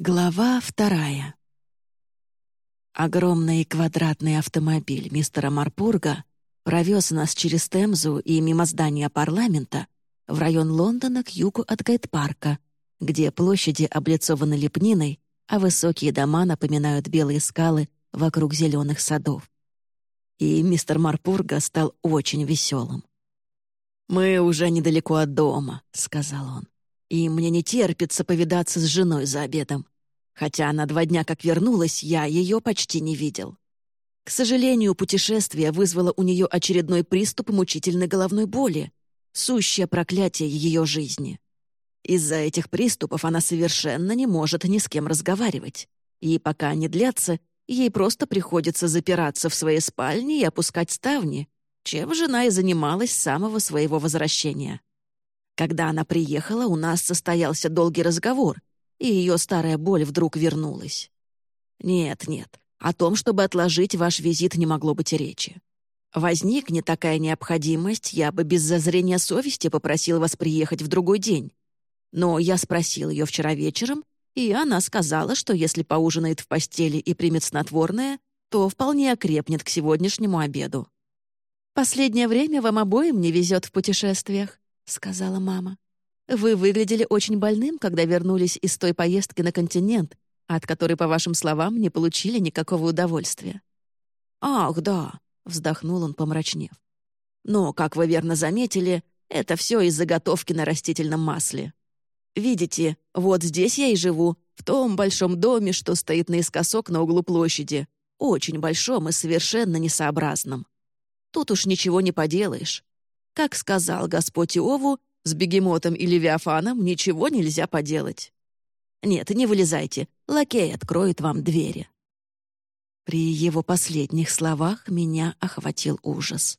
Глава вторая. Огромный квадратный автомобиль мистера Марпурга провез нас через Темзу и мимо здания парламента в район Лондона к югу от Гайд-парка, где площади облицованы лепниной, а высокие дома напоминают белые скалы вокруг зеленых садов. И мистер Марпурга стал очень веселым. «Мы уже недалеко от дома», — сказал он и мне не терпится повидаться с женой за обедом. Хотя она два дня как вернулась, я ее почти не видел. К сожалению, путешествие вызвало у нее очередной приступ мучительной головной боли, сущее проклятие ее жизни. Из-за этих приступов она совершенно не может ни с кем разговаривать. И пока они длятся, ей просто приходится запираться в своей спальне и опускать ставни, чем жена и занималась с самого своего возвращения. Когда она приехала, у нас состоялся долгий разговор, и ее старая боль вдруг вернулась. Нет, нет, о том, чтобы отложить ваш визит, не могло быть и речи. Возникнет такая необходимость, я бы без зазрения совести попросил вас приехать в другой день. Но я спросил ее вчера вечером, и она сказала, что если поужинает в постели и примет снотворное, то вполне окрепнет к сегодняшнему обеду. Последнее время вам обоим не везет в путешествиях. — сказала мама. «Вы выглядели очень больным, когда вернулись из той поездки на континент, от которой, по вашим словам, не получили никакого удовольствия». «Ах, да», — вздохнул он, помрачнев. «Но, как вы верно заметили, это все из заготовки на растительном масле. Видите, вот здесь я и живу, в том большом доме, что стоит наискосок на углу площади, очень большом и совершенно несообразном. Тут уж ничего не поделаешь. Как сказал Господь Иову, с бегемотом и левиафаном ничего нельзя поделать. Нет, не вылезайте, лакей откроет вам двери. При его последних словах меня охватил ужас.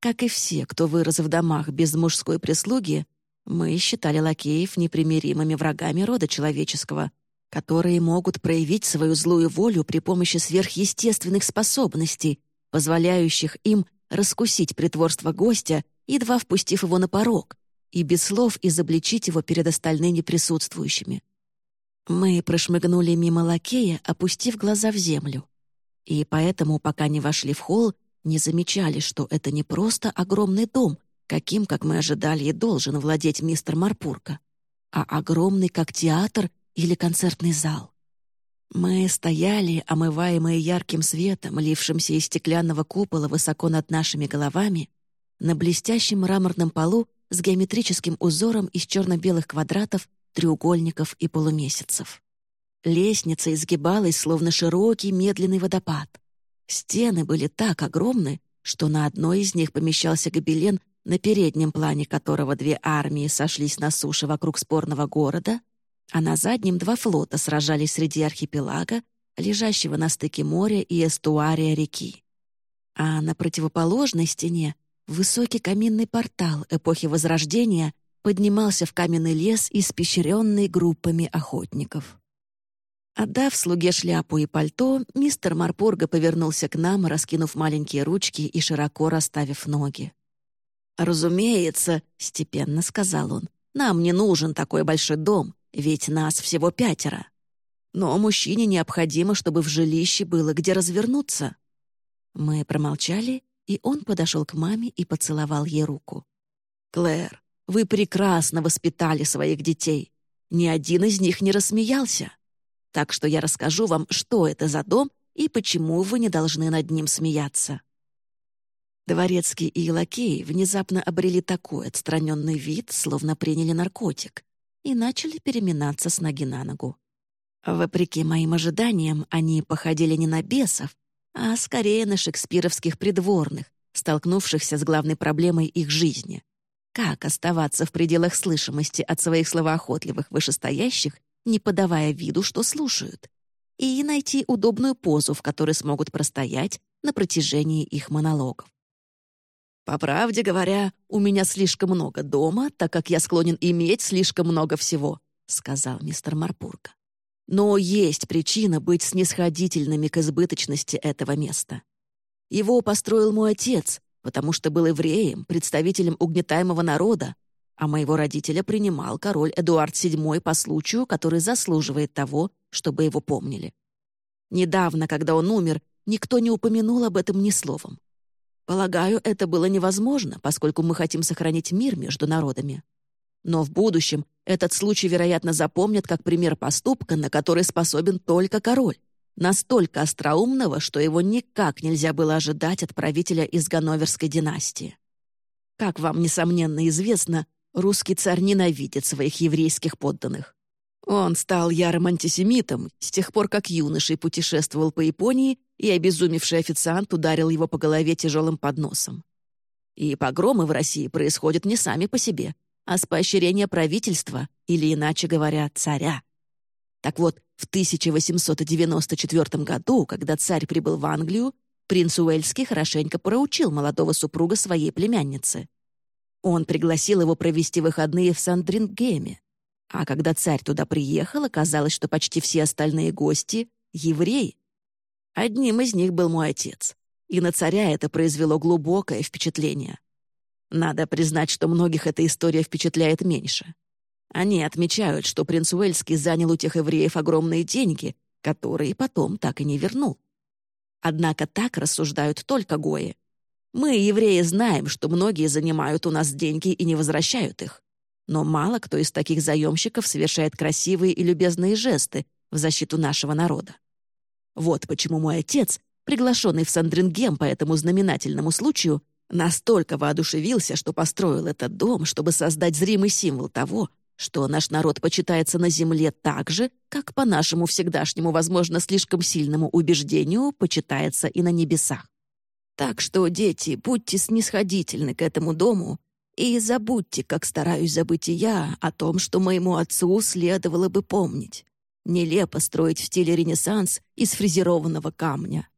Как и все, кто вырос в домах без мужской прислуги, мы считали лакеев непримиримыми врагами рода человеческого, которые могут проявить свою злую волю при помощи сверхъестественных способностей, позволяющих им раскусить притворство гостя, едва впустив его на порог, и без слов изобличить его перед остальными присутствующими. Мы прошмыгнули мимо лакея, опустив глаза в землю. И поэтому, пока не вошли в холл, не замечали, что это не просто огромный дом, каким, как мы ожидали, и должен владеть мистер Марпурка, а огромный, как театр или концертный зал. Мы стояли, омываемые ярким светом, лившимся из стеклянного купола высоко над нашими головами, на блестящем мраморном полу с геометрическим узором из черно-белых квадратов, треугольников и полумесяцев. Лестница изгибалась, словно широкий медленный водопад. Стены были так огромны, что на одной из них помещался гобелен, на переднем плане которого две армии сошлись на суше вокруг спорного города, а на заднем два флота сражались среди архипелага, лежащего на стыке моря и эстуария реки. А на противоположной стене высокий каминный портал эпохи Возрождения поднимался в каменный лес, испещренный группами охотников. Отдав слуге шляпу и пальто, мистер Марпурга повернулся к нам, раскинув маленькие ручки и широко расставив ноги. «Разумеется», — степенно сказал он, — «нам не нужен такой большой дом ведь нас всего пятеро. Но мужчине необходимо, чтобы в жилище было где развернуться. Мы промолчали, и он подошел к маме и поцеловал ей руку. «Клэр, вы прекрасно воспитали своих детей. Ни один из них не рассмеялся. Так что я расскажу вам, что это за дом и почему вы не должны над ним смеяться». Дворецкий и лакеи внезапно обрели такой отстраненный вид, словно приняли наркотик, и начали переминаться с ноги на ногу. Вопреки моим ожиданиям, они походили не на бесов, а скорее на шекспировских придворных, столкнувшихся с главной проблемой их жизни. Как оставаться в пределах слышимости от своих словоохотливых вышестоящих, не подавая виду, что слушают, и найти удобную позу, в которой смогут простоять на протяжении их монологов. По правде говоря, у меня слишком много дома, так как я склонен иметь слишком много всего», — сказал мистер Марпурга. «Но есть причина быть снисходительными к избыточности этого места. Его построил мой отец, потому что был евреем, представителем угнетаемого народа, а моего родителя принимал король Эдуард VII по случаю, который заслуживает того, чтобы его помнили. Недавно, когда он умер, никто не упомянул об этом ни словом. Полагаю, это было невозможно, поскольку мы хотим сохранить мир между народами. Но в будущем этот случай, вероятно, запомнят как пример поступка, на который способен только король, настолько остроумного, что его никак нельзя было ожидать от правителя из Ганноверской династии. Как вам, несомненно, известно, русский царь ненавидит своих еврейских подданных. Он стал ярым антисемитом с тех пор, как юношей путешествовал по Японии и обезумевший официант ударил его по голове тяжелым подносом. И погромы в России происходят не сами по себе, а с поощрения правительства, или, иначе говоря, царя. Так вот, в 1894 году, когда царь прибыл в Англию, принц Уэльский хорошенько проучил молодого супруга своей племянницы. Он пригласил его провести выходные в Сандрингеме. А когда царь туда приехал, оказалось, что почти все остальные гости — евреи. Одним из них был мой отец. И на царя это произвело глубокое впечатление. Надо признать, что многих эта история впечатляет меньше. Они отмечают, что принц Уэльский занял у тех евреев огромные деньги, которые потом так и не вернул. Однако так рассуждают только гои. Мы, евреи, знаем, что многие занимают у нас деньги и не возвращают их. Но мало кто из таких заемщиков совершает красивые и любезные жесты в защиту нашего народа. Вот почему мой отец, приглашенный в Сандрингем по этому знаменательному случаю, настолько воодушевился, что построил этот дом, чтобы создать зримый символ того, что наш народ почитается на земле так же, как по нашему всегдашнему, возможно, слишком сильному убеждению почитается и на небесах. Так что, дети, будьте снисходительны к этому дому и забудьте, как стараюсь забыть и я, о том, что моему отцу следовало бы помнить. Нелепо строить в стиле Ренессанс из фрезерованного камня.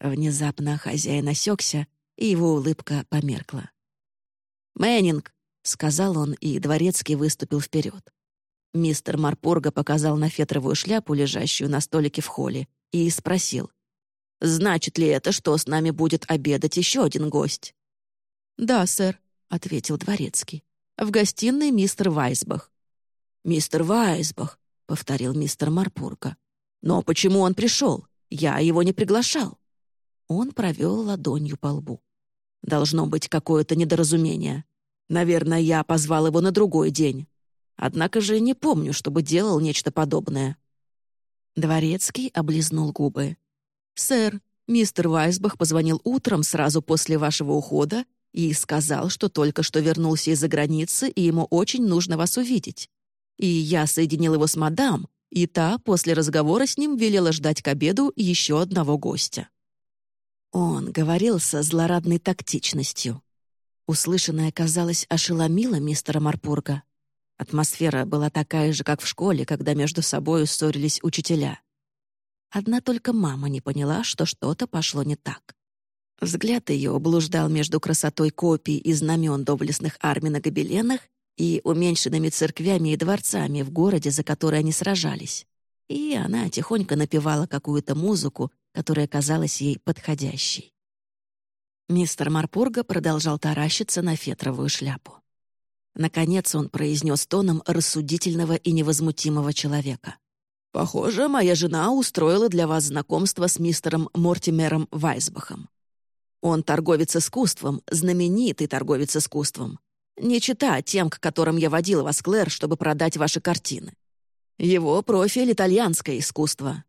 Внезапно хозяин осекся, и его улыбка померкла. «Мэннинг, — сказал он, и дворецкий выступил вперед. Мистер Марпурга показал на фетровую шляпу, лежащую на столике в холле, и спросил. «Значит ли это, что с нами будет обедать еще один гость?» «Да, сэр», — ответил дворецкий. «В гостиной мистер Вайсбах». «Мистер Вайсбах», — повторил мистер Марпурга. «Но почему он пришел? Я его не приглашал». Он провел ладонью по лбу. «Должно быть какое-то недоразумение. Наверное, я позвал его на другой день. Однако же не помню, чтобы делал нечто подобное». Дворецкий облизнул губы. «Сэр, мистер Вайсбах позвонил утром сразу после вашего ухода и сказал, что только что вернулся из-за границы, и ему очень нужно вас увидеть. И я соединил его с мадам, и та после разговора с ним велела ждать к обеду еще одного гостя». Он говорил со злорадной тактичностью. Услышанное, казалось, ошеломило мистера Марпурга. Атмосфера была такая же, как в школе, когда между собой ссорились учителя. Одна только мама не поняла, что что-то пошло не так. Взгляд ее блуждал между красотой копий и знамен доблестных армий на гобеленах и уменьшенными церквями и дворцами в городе, за который они сражались. И она тихонько напевала какую-то музыку, которая казалась ей подходящей. Мистер Марпурга продолжал таращиться на фетровую шляпу. Наконец он произнес тоном рассудительного и невозмутимого человека. «Похоже, моя жена устроила для вас знакомство с мистером Мортимером Вайсбахом. Он торговец искусством, знаменитый торговец искусством. Не чита тем, к которым я водил вас, Клэр, чтобы продать ваши картины. Его профиль — итальянское искусство.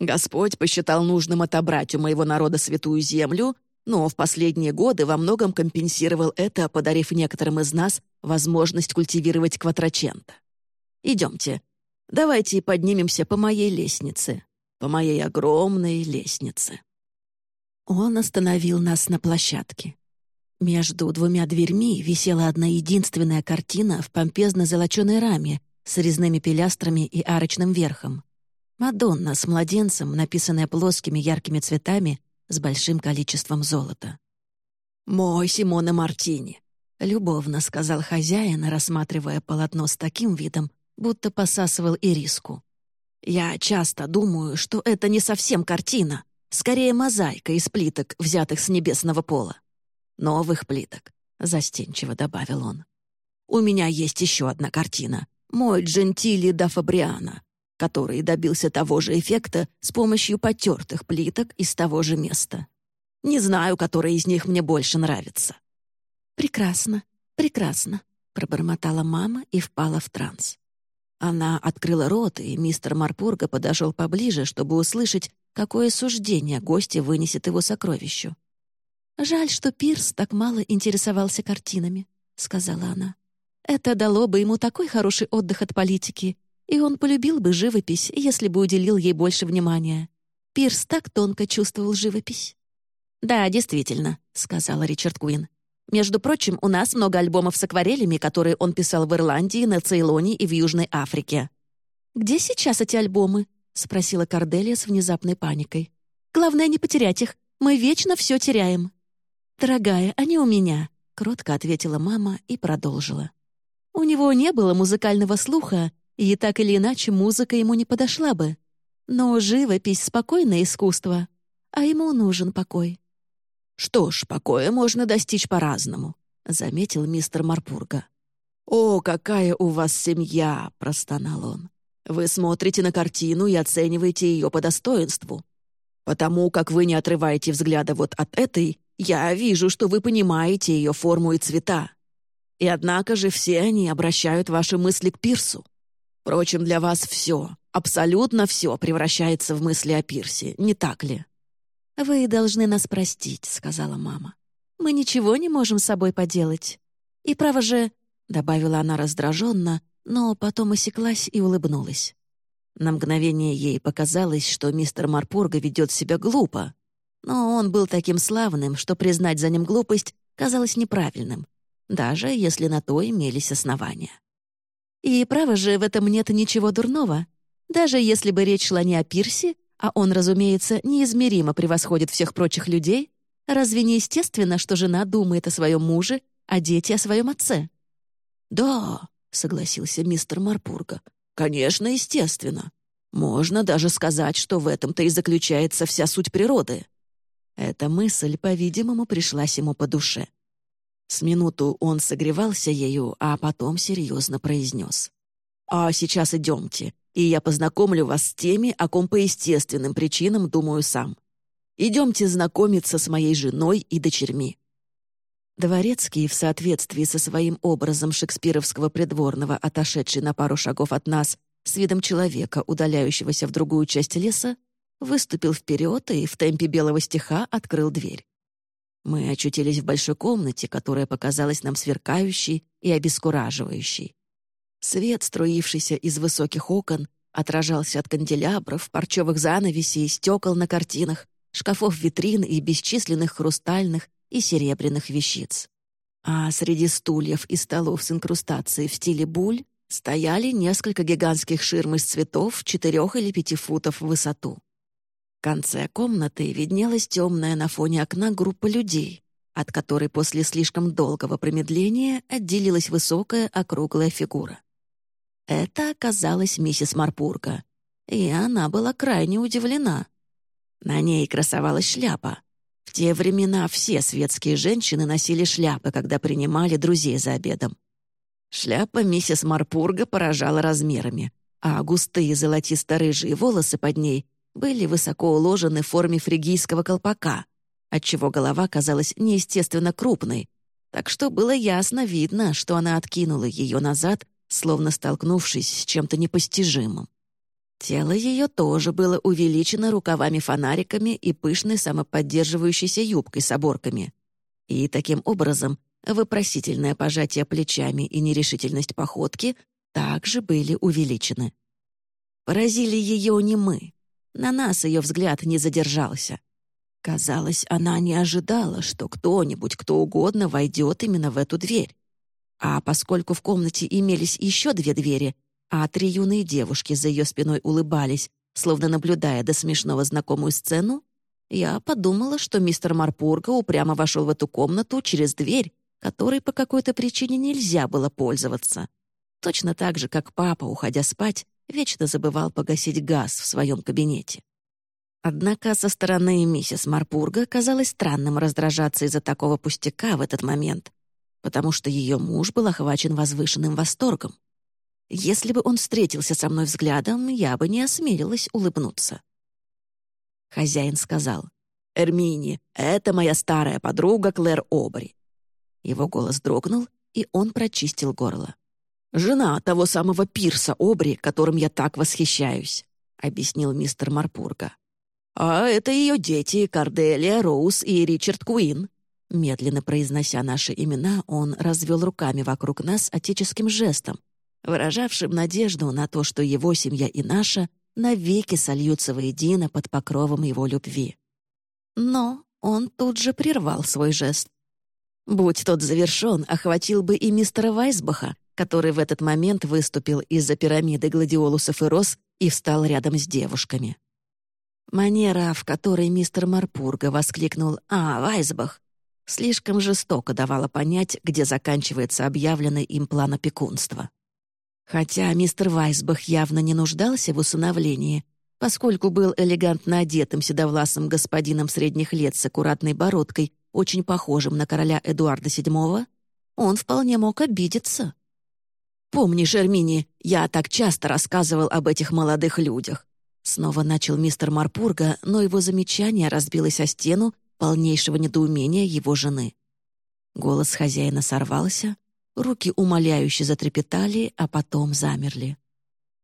Господь посчитал нужным отобрать у моего народа святую землю но в последние годы во многом компенсировал это, подарив некоторым из нас возможность культивировать кватрачента. Идемте, давайте поднимемся по моей лестнице, по моей огромной лестнице. Он остановил нас на площадке. Между двумя дверьми висела одна единственная картина в помпезно-золоченой раме с резными пилястрами и арочным верхом. Мадонна с младенцем, написанная плоскими яркими цветами, с большим количеством золота. «Мой Симона Мартини», — любовно сказал хозяин, рассматривая полотно с таким видом, будто посасывал ириску. «Я часто думаю, что это не совсем картина, скорее мозаика из плиток, взятых с небесного пола. Новых плиток», — застенчиво добавил он. У меня есть еще одна картина. Мой Джентили да Фабриано, который добился того же эффекта с помощью потертых плиток из того же места. Не знаю, который из них мне больше нравится». «Прекрасно, прекрасно», — пробормотала мама и впала в транс. Она открыла рот, и мистер Марпурга подошел поближе, чтобы услышать, какое суждение гости вынесет его сокровищу. «Жаль, что Пирс так мало интересовался картинами», — сказала она. «Это дало бы ему такой хороший отдых от политики, и он полюбил бы живопись, если бы уделил ей больше внимания. Пирс так тонко чувствовал живопись». «Да, действительно», — сказала Ричард Куин. «Между прочим, у нас много альбомов с акварелями, которые он писал в Ирландии, на Цейлоне и в Южной Африке». «Где сейчас эти альбомы?» — спросила Корделия с внезапной паникой. «Главное, не потерять их. Мы вечно все теряем». «Дорогая, они у меня», — кротко ответила мама и продолжила. «У него не было музыкального слуха, и так или иначе музыка ему не подошла бы. Но живопись — спокойное искусство, а ему нужен покой». «Что ж, покоя можно достичь по-разному», — заметил мистер Марпурга. «О, какая у вас семья!» — простонал он. «Вы смотрите на картину и оцениваете ее по достоинству. Потому как вы не отрываете взгляда вот от этой, я вижу, что вы понимаете ее форму и цвета. И однако же все они обращают ваши мысли к пирсу. Впрочем, для вас все, абсолютно все превращается в мысли о пирсе, не так ли?» «Вы должны нас простить», — сказала мама. «Мы ничего не можем с собой поделать. И право же...» — добавила она раздраженно, но потом осеклась и улыбнулась. На мгновение ей показалось, что мистер Марпурга ведет себя глупо, но он был таким славным, что признать за ним глупость казалось неправильным, даже если на то имелись основания. И право же в этом нет ничего дурного. Даже если бы речь шла не о пирсе, а он, разумеется, неизмеримо превосходит всех прочих людей, разве не естественно, что жена думает о своем муже, а дети о своем отце? «Да», — согласился мистер Марпурга, — «конечно, естественно. Можно даже сказать, что в этом-то и заключается вся суть природы. Эта мысль, по-видимому, пришлась ему по душе. С минуту он согревался ею, а потом серьезно произнес. «А сейчас идемте, и я познакомлю вас с теми, о ком по естественным причинам думаю сам. Идемте знакомиться с моей женой и дочерьми». Дворецкий, в соответствии со своим образом шекспировского придворного, отошедший на пару шагов от нас, с видом человека, удаляющегося в другую часть леса, выступил вперед и в темпе белого стиха открыл дверь. Мы очутились в большой комнате, которая показалась нам сверкающей и обескураживающей. Свет, струившийся из высоких окон, отражался от канделябров, парчевых занавесей, стекол на картинах, шкафов витрин и бесчисленных хрустальных и серебряных вещиц. А среди стульев и столов с инкрустацией в стиле буль стояли несколько гигантских ширм из цветов четырех или пяти футов в высоту конце комнаты виднелась темная на фоне окна группа людей, от которой после слишком долгого промедления отделилась высокая округлая фигура. Это оказалась миссис Марпурга, и она была крайне удивлена. На ней красовалась шляпа. В те времена все светские женщины носили шляпы, когда принимали друзей за обедом. Шляпа миссис Марпурга поражала размерами, а густые золотисто-рыжие волосы под ней были высоко уложены в форме фригийского колпака, отчего голова казалась неестественно крупной, так что было ясно видно, что она откинула ее назад, словно столкнувшись с чем-то непостижимым. Тело ее тоже было увеличено рукавами-фонариками и пышной самоподдерживающейся юбкой с оборками. И таким образом вопросительное пожатие плечами и нерешительность походки также были увеличены. Поразили ее не мы, на нас ее взгляд не задержался. Казалось, она не ожидала, что кто-нибудь, кто угодно, войдет именно в эту дверь. А поскольку в комнате имелись еще две двери, а три юные девушки за ее спиной улыбались, словно наблюдая до смешного знакомую сцену, я подумала, что мистер Марпурга упрямо вошел в эту комнату через дверь, которой по какой-то причине нельзя было пользоваться. Точно так же, как папа, уходя спать, вечно забывал погасить газ в своем кабинете. Однако со стороны миссис Марпурга казалось странным раздражаться из-за такого пустяка в этот момент, потому что ее муж был охвачен возвышенным восторгом. Если бы он встретился со мной взглядом, я бы не осмелилась улыбнуться. Хозяин сказал, «Эрмини, это моя старая подруга Клэр Обри». Его голос дрогнул, и он прочистил горло. «Жена того самого Пирса Обри, которым я так восхищаюсь», — объяснил мистер Марпурга. «А это ее дети Карделия, Роуз и Ричард Куин». Медленно произнося наши имена, он развел руками вокруг нас отеческим жестом, выражавшим надежду на то, что его семья и наша навеки сольются воедино под покровом его любви. Но он тут же прервал свой жест. Будь тот завершен, охватил бы и мистера Вайсбаха, который в этот момент выступил из-за пирамиды гладиолусов и роз и встал рядом с девушками. Манера, в которой мистер Марпурга воскликнул «А, Вайсбах!» слишком жестоко давала понять, где заканчивается объявленный им план опекунства. Хотя мистер Вайсбах явно не нуждался в усыновлении, поскольку был элегантно одетым седовласым господином средних лет с аккуратной бородкой, очень похожим на короля Эдуарда VII, он вполне мог обидеться. «Помнишь, Эрмини, я так часто рассказывал об этих молодых людях». Снова начал мистер Марпурга, но его замечание разбилось о стену полнейшего недоумения его жены. Голос хозяина сорвался, руки умоляюще затрепетали, а потом замерли.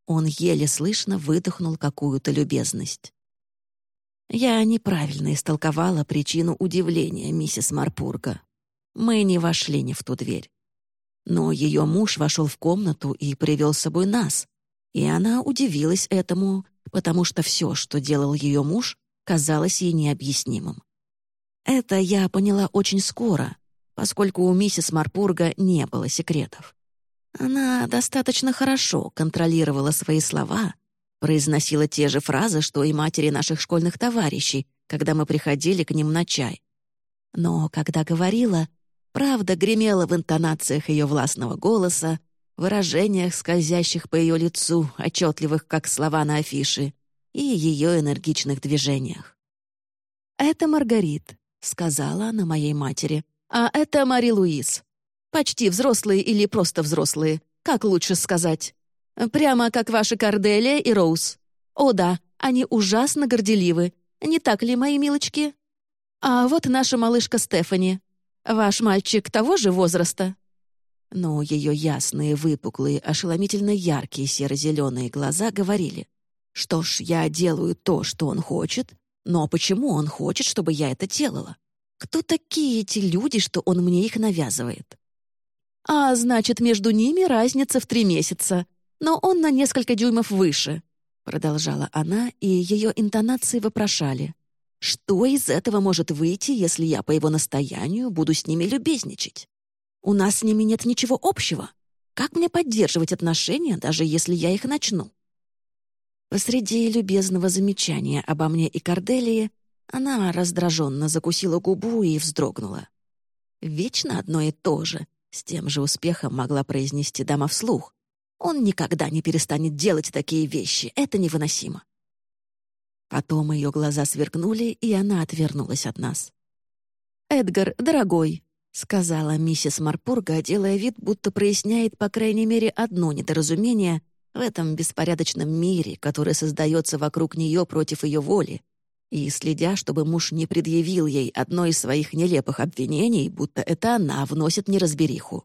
Он еле слышно выдохнул какую-то любезность. Я неправильно истолковала причину удивления миссис Марпурга. Мы не вошли не в ту дверь. Но ее муж вошел в комнату и привел с собой нас. И она удивилась этому, потому что все, что делал ее муж, казалось ей необъяснимым. Это я поняла очень скоро, поскольку у миссис Марпурга не было секретов. Она достаточно хорошо контролировала свои слова, произносила те же фразы, что и матери наших школьных товарищей, когда мы приходили к ним на чай. Но когда говорила, Правда гремела в интонациях ее властного голоса, выражениях, скользящих по ее лицу, отчетливых, как слова на афише, и ее энергичных движениях. «Это Маргарит», — сказала она моей матери, «а это Мари Луиз. Почти взрослые или просто взрослые, как лучше сказать. Прямо как ваши Корделия и Роуз. О да, они ужасно горделивы, не так ли, мои милочки? А вот наша малышка Стефани, Ваш мальчик того же возраста?» Но ее ясные, выпуклые, ошеломительно яркие серо-зеленые глаза говорили, «Что ж, я делаю то, что он хочет, но почему он хочет, чтобы я это делала? Кто такие эти люди, что он мне их навязывает?» «А, значит, между ними разница в три месяца, но он на несколько дюймов выше», продолжала она, и ее интонации вопрошали. Что из этого может выйти, если я по его настоянию буду с ними любезничать? У нас с ними нет ничего общего. Как мне поддерживать отношения, даже если я их начну? Посреди любезного замечания обо мне и Корделии она раздраженно закусила губу и вздрогнула. Вечно одно и то же, с тем же успехом могла произнести дама вслух. Он никогда не перестанет делать такие вещи, это невыносимо. Потом ее глаза сверкнули, и она отвернулась от нас. «Эдгар, дорогой», — сказала миссис Марпурга, делая вид, будто проясняет, по крайней мере, одно недоразумение в этом беспорядочном мире, который создается вокруг нее против ее воли, и следя, чтобы муж не предъявил ей одно из своих нелепых обвинений, будто это она вносит неразбериху.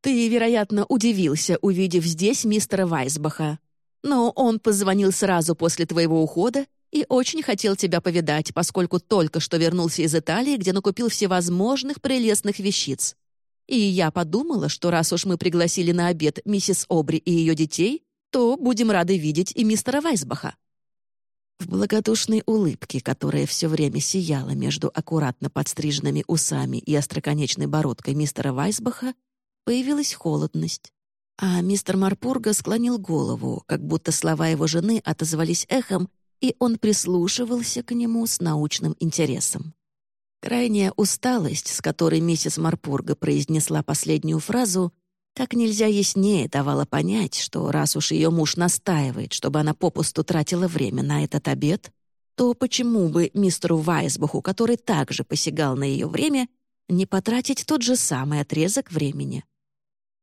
«Ты, вероятно, удивился, увидев здесь мистера Вайсбаха. Но он позвонил сразу после твоего ухода и очень хотел тебя повидать, поскольку только что вернулся из Италии, где накупил всевозможных прелестных вещиц. И я подумала, что раз уж мы пригласили на обед миссис Обри и ее детей, то будем рады видеть и мистера Вайсбаха». В благодушной улыбке, которая все время сияла между аккуратно подстриженными усами и остроконечной бородкой мистера Вайсбаха, появилась холодность. А мистер Марпурга склонил голову, как будто слова его жены отозвались эхом и он прислушивался к нему с научным интересом. Крайняя усталость, с которой миссис Марпурга произнесла последнюю фразу, как нельзя яснее давала понять, что раз уж ее муж настаивает, чтобы она попусту тратила время на этот обед, то почему бы мистеру Вайсбаху, который также посягал на ее время, не потратить тот же самый отрезок времени.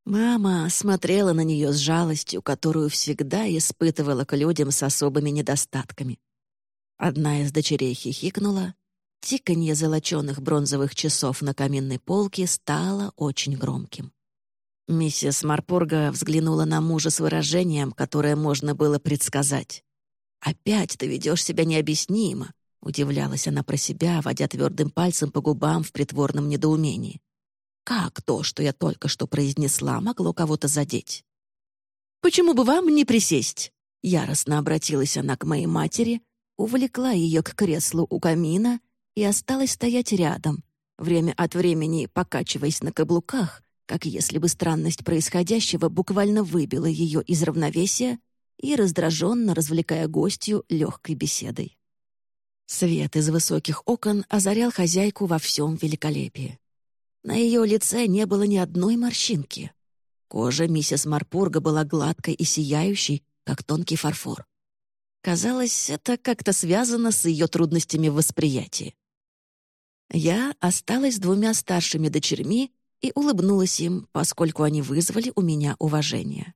Мама смотрела на нее с жалостью, которую всегда испытывала к людям с особыми недостатками. Одна из дочерей хихикнула, тиканье золоченых бронзовых часов на каминной полке стало очень громким. Миссис Марпурга взглянула на мужа с выражением, которое можно было предсказать. «Опять ты ведешь себя необъяснимо», — удивлялась она про себя, водя твердым пальцем по губам в притворном недоумении. Как то, что я только что произнесла, могло кого-то задеть? «Почему бы вам не присесть?» Яростно обратилась она к моей матери, увлекла ее к креслу у камина и осталась стоять рядом, время от времени покачиваясь на каблуках, как если бы странность происходящего буквально выбила ее из равновесия и раздраженно развлекая гостью легкой беседой. Свет из высоких окон озарял хозяйку во всем великолепии. На ее лице не было ни одной морщинки. Кожа миссис Марпурга была гладкой и сияющей, как тонкий фарфор. Казалось, это как-то связано с ее трудностями в восприятии. Я осталась с двумя старшими дочерьми и улыбнулась им, поскольку они вызвали у меня уважение.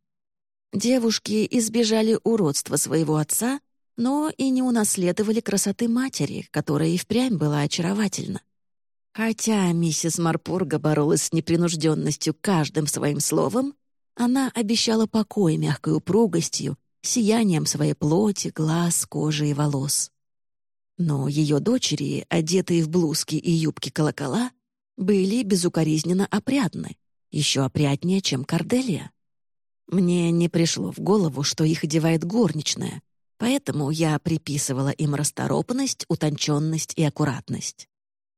Девушки избежали уродства своего отца, но и не унаследовали красоты матери, которая и впрямь была очаровательна. Хотя миссис Марпурга боролась с непринужденностью каждым своим словом, она обещала покой мягкой упругостью, сиянием своей плоти, глаз, кожи и волос. Но ее дочери, одетые в блузки и юбки-колокола, были безукоризненно опрятны, еще опрятнее, чем Корделия. Мне не пришло в голову, что их одевает горничная, поэтому я приписывала им расторопность, утонченность и аккуратность.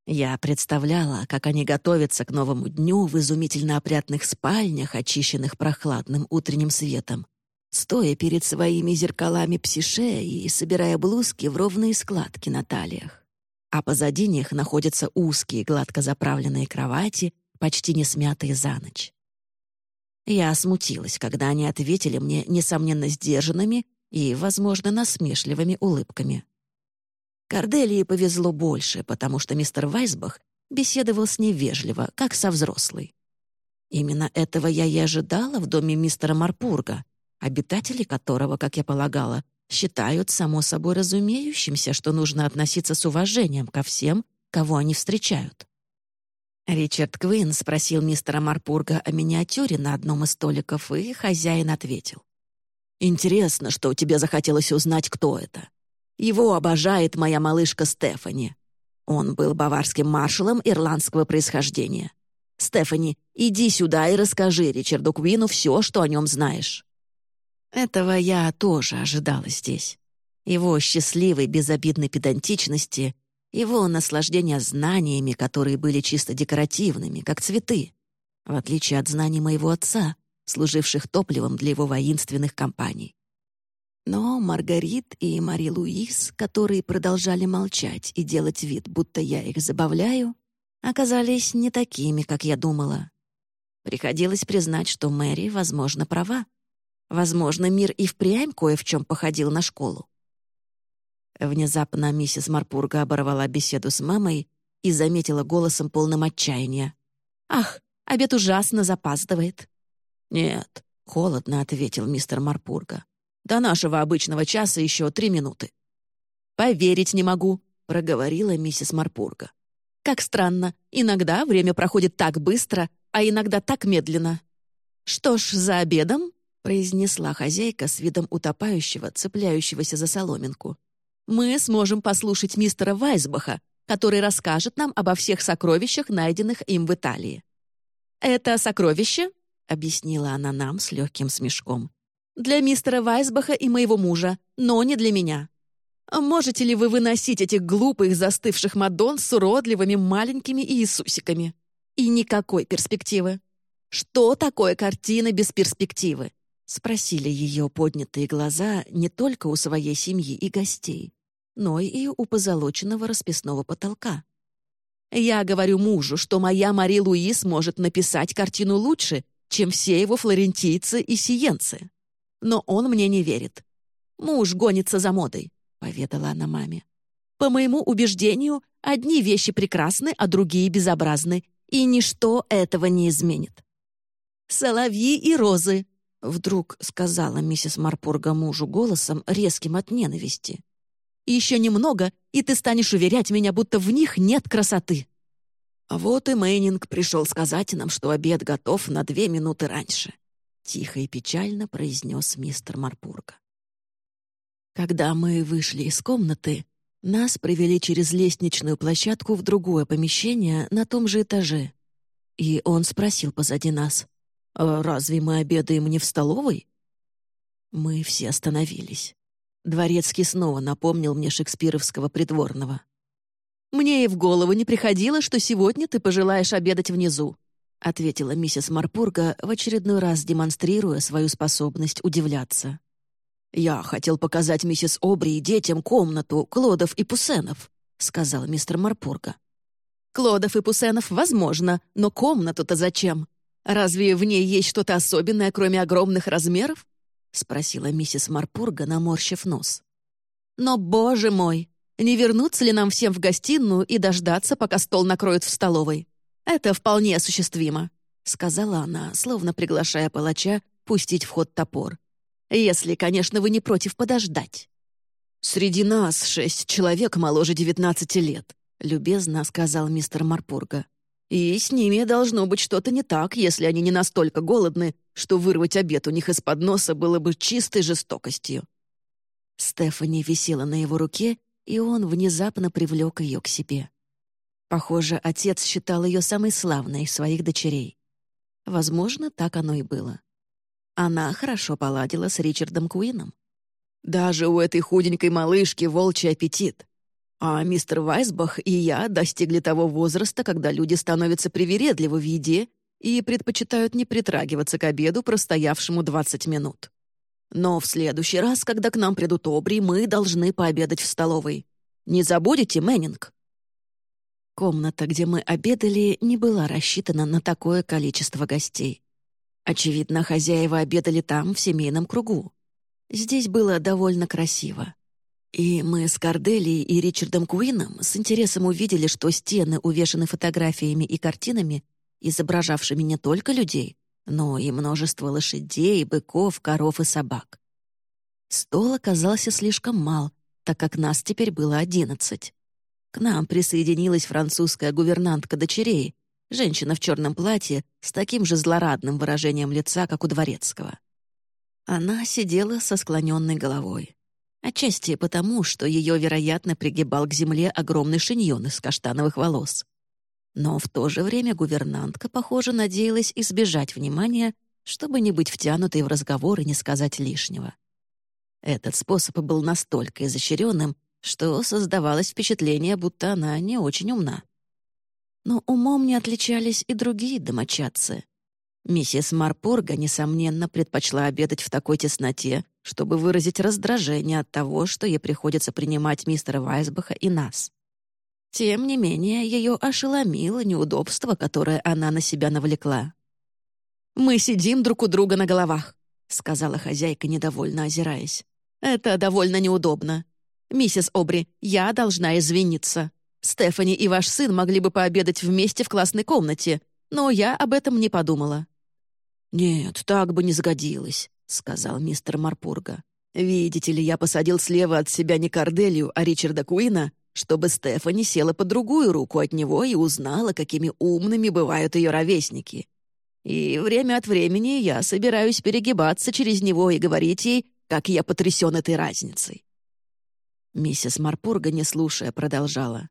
Я представляла, как они готовятся к новому дню в изумительно опрятных спальнях, очищенных прохладным утренним светом, стоя перед своими зеркалами псише и собирая блузки в ровные складки на талиях. А позади них находятся узкие, гладко заправленные кровати, почти не смятые за ночь. Я смутилась, когда они ответили мне, несомненно, сдержанными и, возможно, насмешливыми улыбками. Корделии повезло больше, потому что мистер Вайсбах беседовал с ней вежливо, как со взрослой. Именно этого я и ожидала в доме мистера Марпурга, обитатели которого, как я полагала, считают само собой разумеющимся, что нужно относиться с уважением ко всем, кого они встречают. Ричард Квин спросил мистера Марпурга о миниатюре на одном из столиков, и хозяин ответил. «Интересно, что тебе захотелось узнать, кто это. Его обожает моя малышка Стефани. Он был баварским маршалом ирландского происхождения. Стефани, иди сюда и расскажи Ричарду Квину все, что о нем знаешь». Этого я тоже ожидала здесь. Его счастливой, безобидной педантичности, его наслаждения знаниями, которые были чисто декоративными, как цветы, в отличие от знаний моего отца, служивших топливом для его воинственных кампаний. Но Маргарит и Мари Луис, которые продолжали молчать и делать вид, будто я их забавляю, оказались не такими, как я думала. Приходилось признать, что Мэри, возможно, права. Возможно, мир и впрямь кое в чем походил на школу. Внезапно миссис Марпурга оборвала беседу с мамой и заметила голосом полным отчаяния. «Ах, обед ужасно запаздывает». «Нет», — холодно ответил мистер Марпурга. До нашего обычного часа еще три минуты». «Поверить не могу», — проговорила миссис Марпурга. «Как странно, иногда время проходит так быстро, а иногда так медленно». «Что ж, за обедом?» — произнесла хозяйка с видом утопающего, цепляющегося за соломинку. «Мы сможем послушать мистера Вайсбаха, который расскажет нам обо всех сокровищах, найденных им в Италии». «Это сокровище?» — объяснила она нам с легким смешком. Для мистера Вайсбаха и моего мужа, но не для меня. Можете ли вы выносить этих глупых застывших мадон с уродливыми маленькими Иисусиками? И никакой перспективы. Что такое картина без перспективы? Спросили ее поднятые глаза не только у своей семьи и гостей, но и у позолоченного расписного потолка. Я говорю мужу, что моя Мари Луис может написать картину лучше, чем все его флорентийцы и сиенцы но он мне не верит. Муж гонится за модой», — поведала она маме. «По моему убеждению, одни вещи прекрасны, а другие безобразны, и ничто этого не изменит. «Соловьи и розы», — вдруг сказала миссис Марпурга мужу голосом, резким от ненависти. «Еще немного, и ты станешь уверять меня, будто в них нет красоты». Вот и Мейнинг пришел сказать нам, что обед готов на две минуты раньше. Тихо и печально произнес мистер Марпурга. Когда мы вышли из комнаты, нас привели через лестничную площадку в другое помещение на том же этаже. И он спросил позади нас, «А разве мы обедаем не в столовой?» Мы все остановились. Дворецкий снова напомнил мне шекспировского придворного. «Мне и в голову не приходило, что сегодня ты пожелаешь обедать внизу», ответила миссис Марпурга, в очередной раз демонстрируя свою способность удивляться. «Я хотел показать миссис Обри и детям комнату Клодов и Пусенов», — сказал мистер Марпурга. «Клодов и Пусенов, возможно, но комнату-то зачем? Разве в ней есть что-то особенное, кроме огромных размеров?» — спросила миссис Марпурга, наморщив нос. «Но, боже мой, не вернуться ли нам всем в гостиную и дождаться, пока стол накроют в столовой? Это вполне осуществимо», — сказала она, словно приглашая палача пустить в ход топор. Если, конечно, вы не против подождать. «Среди нас шесть человек моложе девятнадцати лет», — любезно сказал мистер Марпурга. «И с ними должно быть что-то не так, если они не настолько голодны, что вырвать обед у них из-под носа было бы чистой жестокостью». Стефани висела на его руке, и он внезапно привлек ее к себе. Похоже, отец считал ее самой славной из своих дочерей. Возможно, так оно и было. Она хорошо поладила с Ричардом Куином. Даже у этой худенькой малышки волчий аппетит. А мистер Вайсбах и я достигли того возраста, когда люди становятся привередливы в еде и предпочитают не притрагиваться к обеду, простоявшему 20 минут. Но в следующий раз, когда к нам придут обри, мы должны пообедать в столовой. Не забудете, Мэннинг?» Комната, где мы обедали, не была рассчитана на такое количество гостей. Очевидно, хозяева обедали там, в семейном кругу. Здесь было довольно красиво. И мы с Корделией и Ричардом Куином с интересом увидели, что стены увешаны фотографиями и картинами, изображавшими не только людей, но и множество лошадей, быков, коров и собак. Стол оказался слишком мал, так как нас теперь было одиннадцать. К нам присоединилась французская гувернантка дочерей, Женщина в черном платье с таким же злорадным выражением лица, как у дворецкого. Она сидела со склоненной головой. Отчасти потому, что ее, вероятно, пригибал к земле огромный шиньон из каштановых волос. Но в то же время гувернантка, похоже, надеялась избежать внимания, чтобы не быть втянутой в разговор и не сказать лишнего. Этот способ был настолько изощренным, что создавалось впечатление, будто она не очень умна. Но умом не отличались и другие домочадцы. Миссис Марпурга, несомненно, предпочла обедать в такой тесноте, чтобы выразить раздражение от того, что ей приходится принимать мистера Вайсбаха и нас. Тем не менее, ее ошеломило неудобство, которое она на себя навлекла. «Мы сидим друг у друга на головах», — сказала хозяйка, недовольно озираясь. «Это довольно неудобно. Миссис Обри, я должна извиниться. Стефани и ваш сын могли бы пообедать вместе в классной комнате, но я об этом не подумала». «Нет, так бы не сгодилось», — сказал мистер Марпурга. «Видите ли, я посадил слева от себя не Корделию, а Ричарда Куина, чтобы Стефани села по другую руку от него и узнала, какими умными бывают ее ровесники. И время от времени я собираюсь перегибаться через него и говорить ей, как я потрясен этой разницей». Миссис Марпурга, не слушая, продолжала.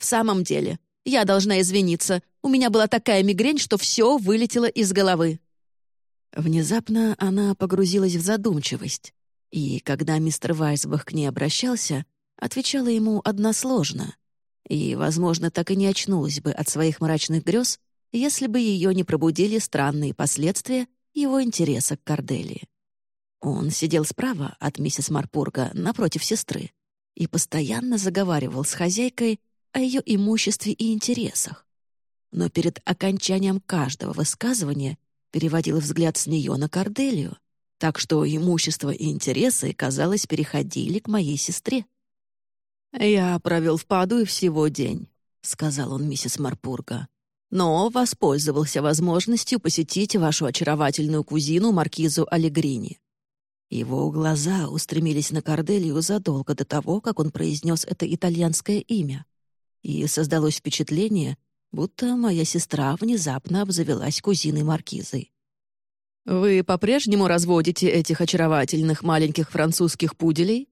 В самом деле, я должна извиниться. У меня была такая мигрень, что все вылетело из головы». Внезапно она погрузилась в задумчивость, и, когда мистер Вайсбах к ней обращался, отвечала ему односложно. И, возможно, так и не очнулась бы от своих мрачных грез, если бы ее не пробудили странные последствия его интереса к Корделии. Он сидел справа от миссис Марпурга напротив сестры и постоянно заговаривал с хозяйкой о ее имуществе и интересах. Но перед окончанием каждого высказывания переводил взгляд с нее на Корделию, так что имущество и интересы, казалось, переходили к моей сестре. «Я провел в Падуе всего день», — сказал он миссис Марпурга. но воспользовался возможностью посетить вашу очаровательную кузину Маркизу Аллегрини». Его глаза устремились на Корделию задолго до того, как он произнес это итальянское имя. И создалось впечатление, будто моя сестра внезапно обзавелась кузиной Маркизой. «Вы по-прежнему разводите этих очаровательных маленьких французских пуделей?»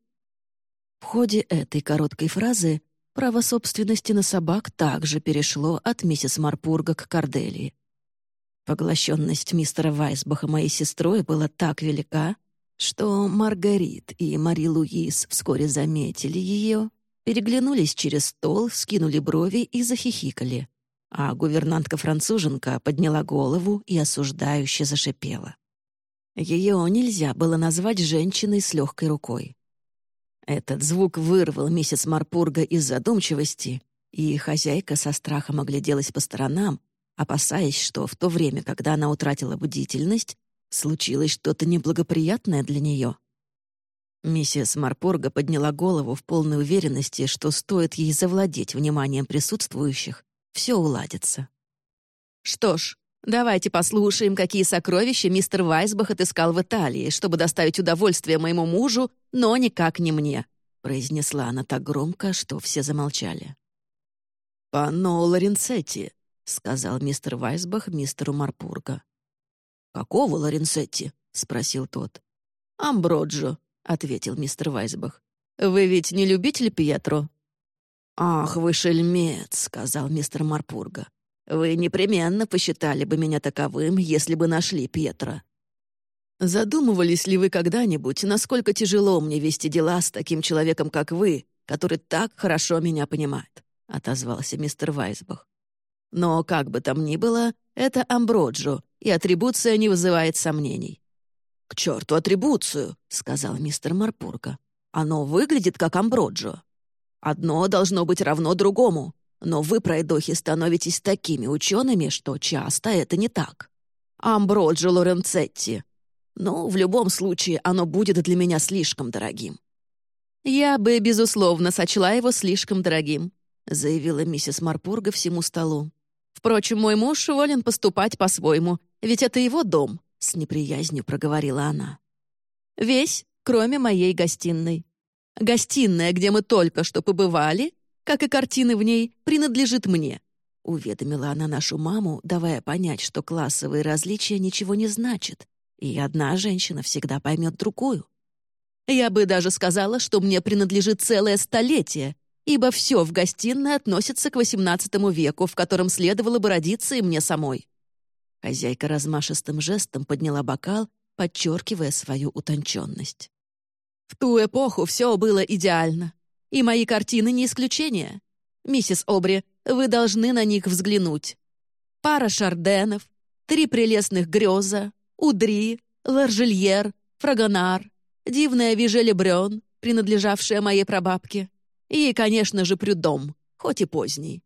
В ходе этой короткой фразы право собственности на собак также перешло от миссис Марпурга к Корделии. Поглощенность мистера Вайсбаха моей сестрой была так велика, что Маргарит и Мари Луис вскоре заметили ее, переглянулись через стол, скинули брови и захихикали а гувернантка-француженка подняла голову и осуждающе зашипела. Ее нельзя было назвать женщиной с легкой рукой. Этот звук вырвал миссис Марпурга из задумчивости, и хозяйка со страхом огляделась по сторонам, опасаясь, что в то время, когда она утратила бдительность, случилось что-то неблагоприятное для нее. Миссис Марпурга подняла голову в полной уверенности, что стоит ей завладеть вниманием присутствующих, все уладится. Что ж, давайте послушаем, какие сокровища мистер Вайсбах отыскал в Италии, чтобы доставить удовольствие моему мужу, но никак не мне», — произнесла она так громко, что все замолчали. «Панно Лоренцетти», — сказал мистер Вайсбах мистеру Марпурга. «Какого Лоренцетти?» — спросил тот. «Амброджо», — ответил мистер Вайсбах. «Вы ведь не любитель Пьетро?» «Ах, вы шельмец», — сказал мистер Марпурга. «Вы непременно посчитали бы меня таковым, если бы нашли Пьетро». «Задумывались ли вы когда-нибудь, насколько тяжело мне вести дела с таким человеком, как вы, который так хорошо меня понимает?» — отозвался мистер Вайсбах. «Но, как бы там ни было, это Амброджо, и атрибуция не вызывает сомнений». «К черту атрибуцию», — сказал мистер Марпурга. «Оно выглядит как Амброджо». Одно должно быть равно другому, но вы, пройдохи, становитесь такими учеными, что часто это не так. Амброджо Лоренцетти. Но в любом случае оно будет для меня слишком дорогим». «Я бы, безусловно, сочла его слишком дорогим», заявила миссис Марпурга всему столу. «Впрочем, мой муж волен поступать по-своему, ведь это его дом», с неприязнью проговорила она. «Весь, кроме моей гостиной. Гостиная, где мы только что побывали, как и картины в ней, принадлежит мне», — уведомила она нашу маму, давая понять, что классовые различия ничего не значат, и одна женщина всегда поймет другую. Я бы даже сказала, что мне принадлежит целое столетие, ибо все в гостиной относится к XVIII веку, в котором следовало бы родиться и мне самой. Хозяйка размашистым жестом подняла бокал, подчеркивая свою утонченность. В ту эпоху все было идеально. И мои картины не исключение. Миссис Обри, вы должны на них взглянуть. Пара шарденов, три прелестных греза, удри, ларжельер, фрагонар, дивная вижелебрен, принадлежавшая моей прабабке, и, конечно же, прюдом, хоть и поздний.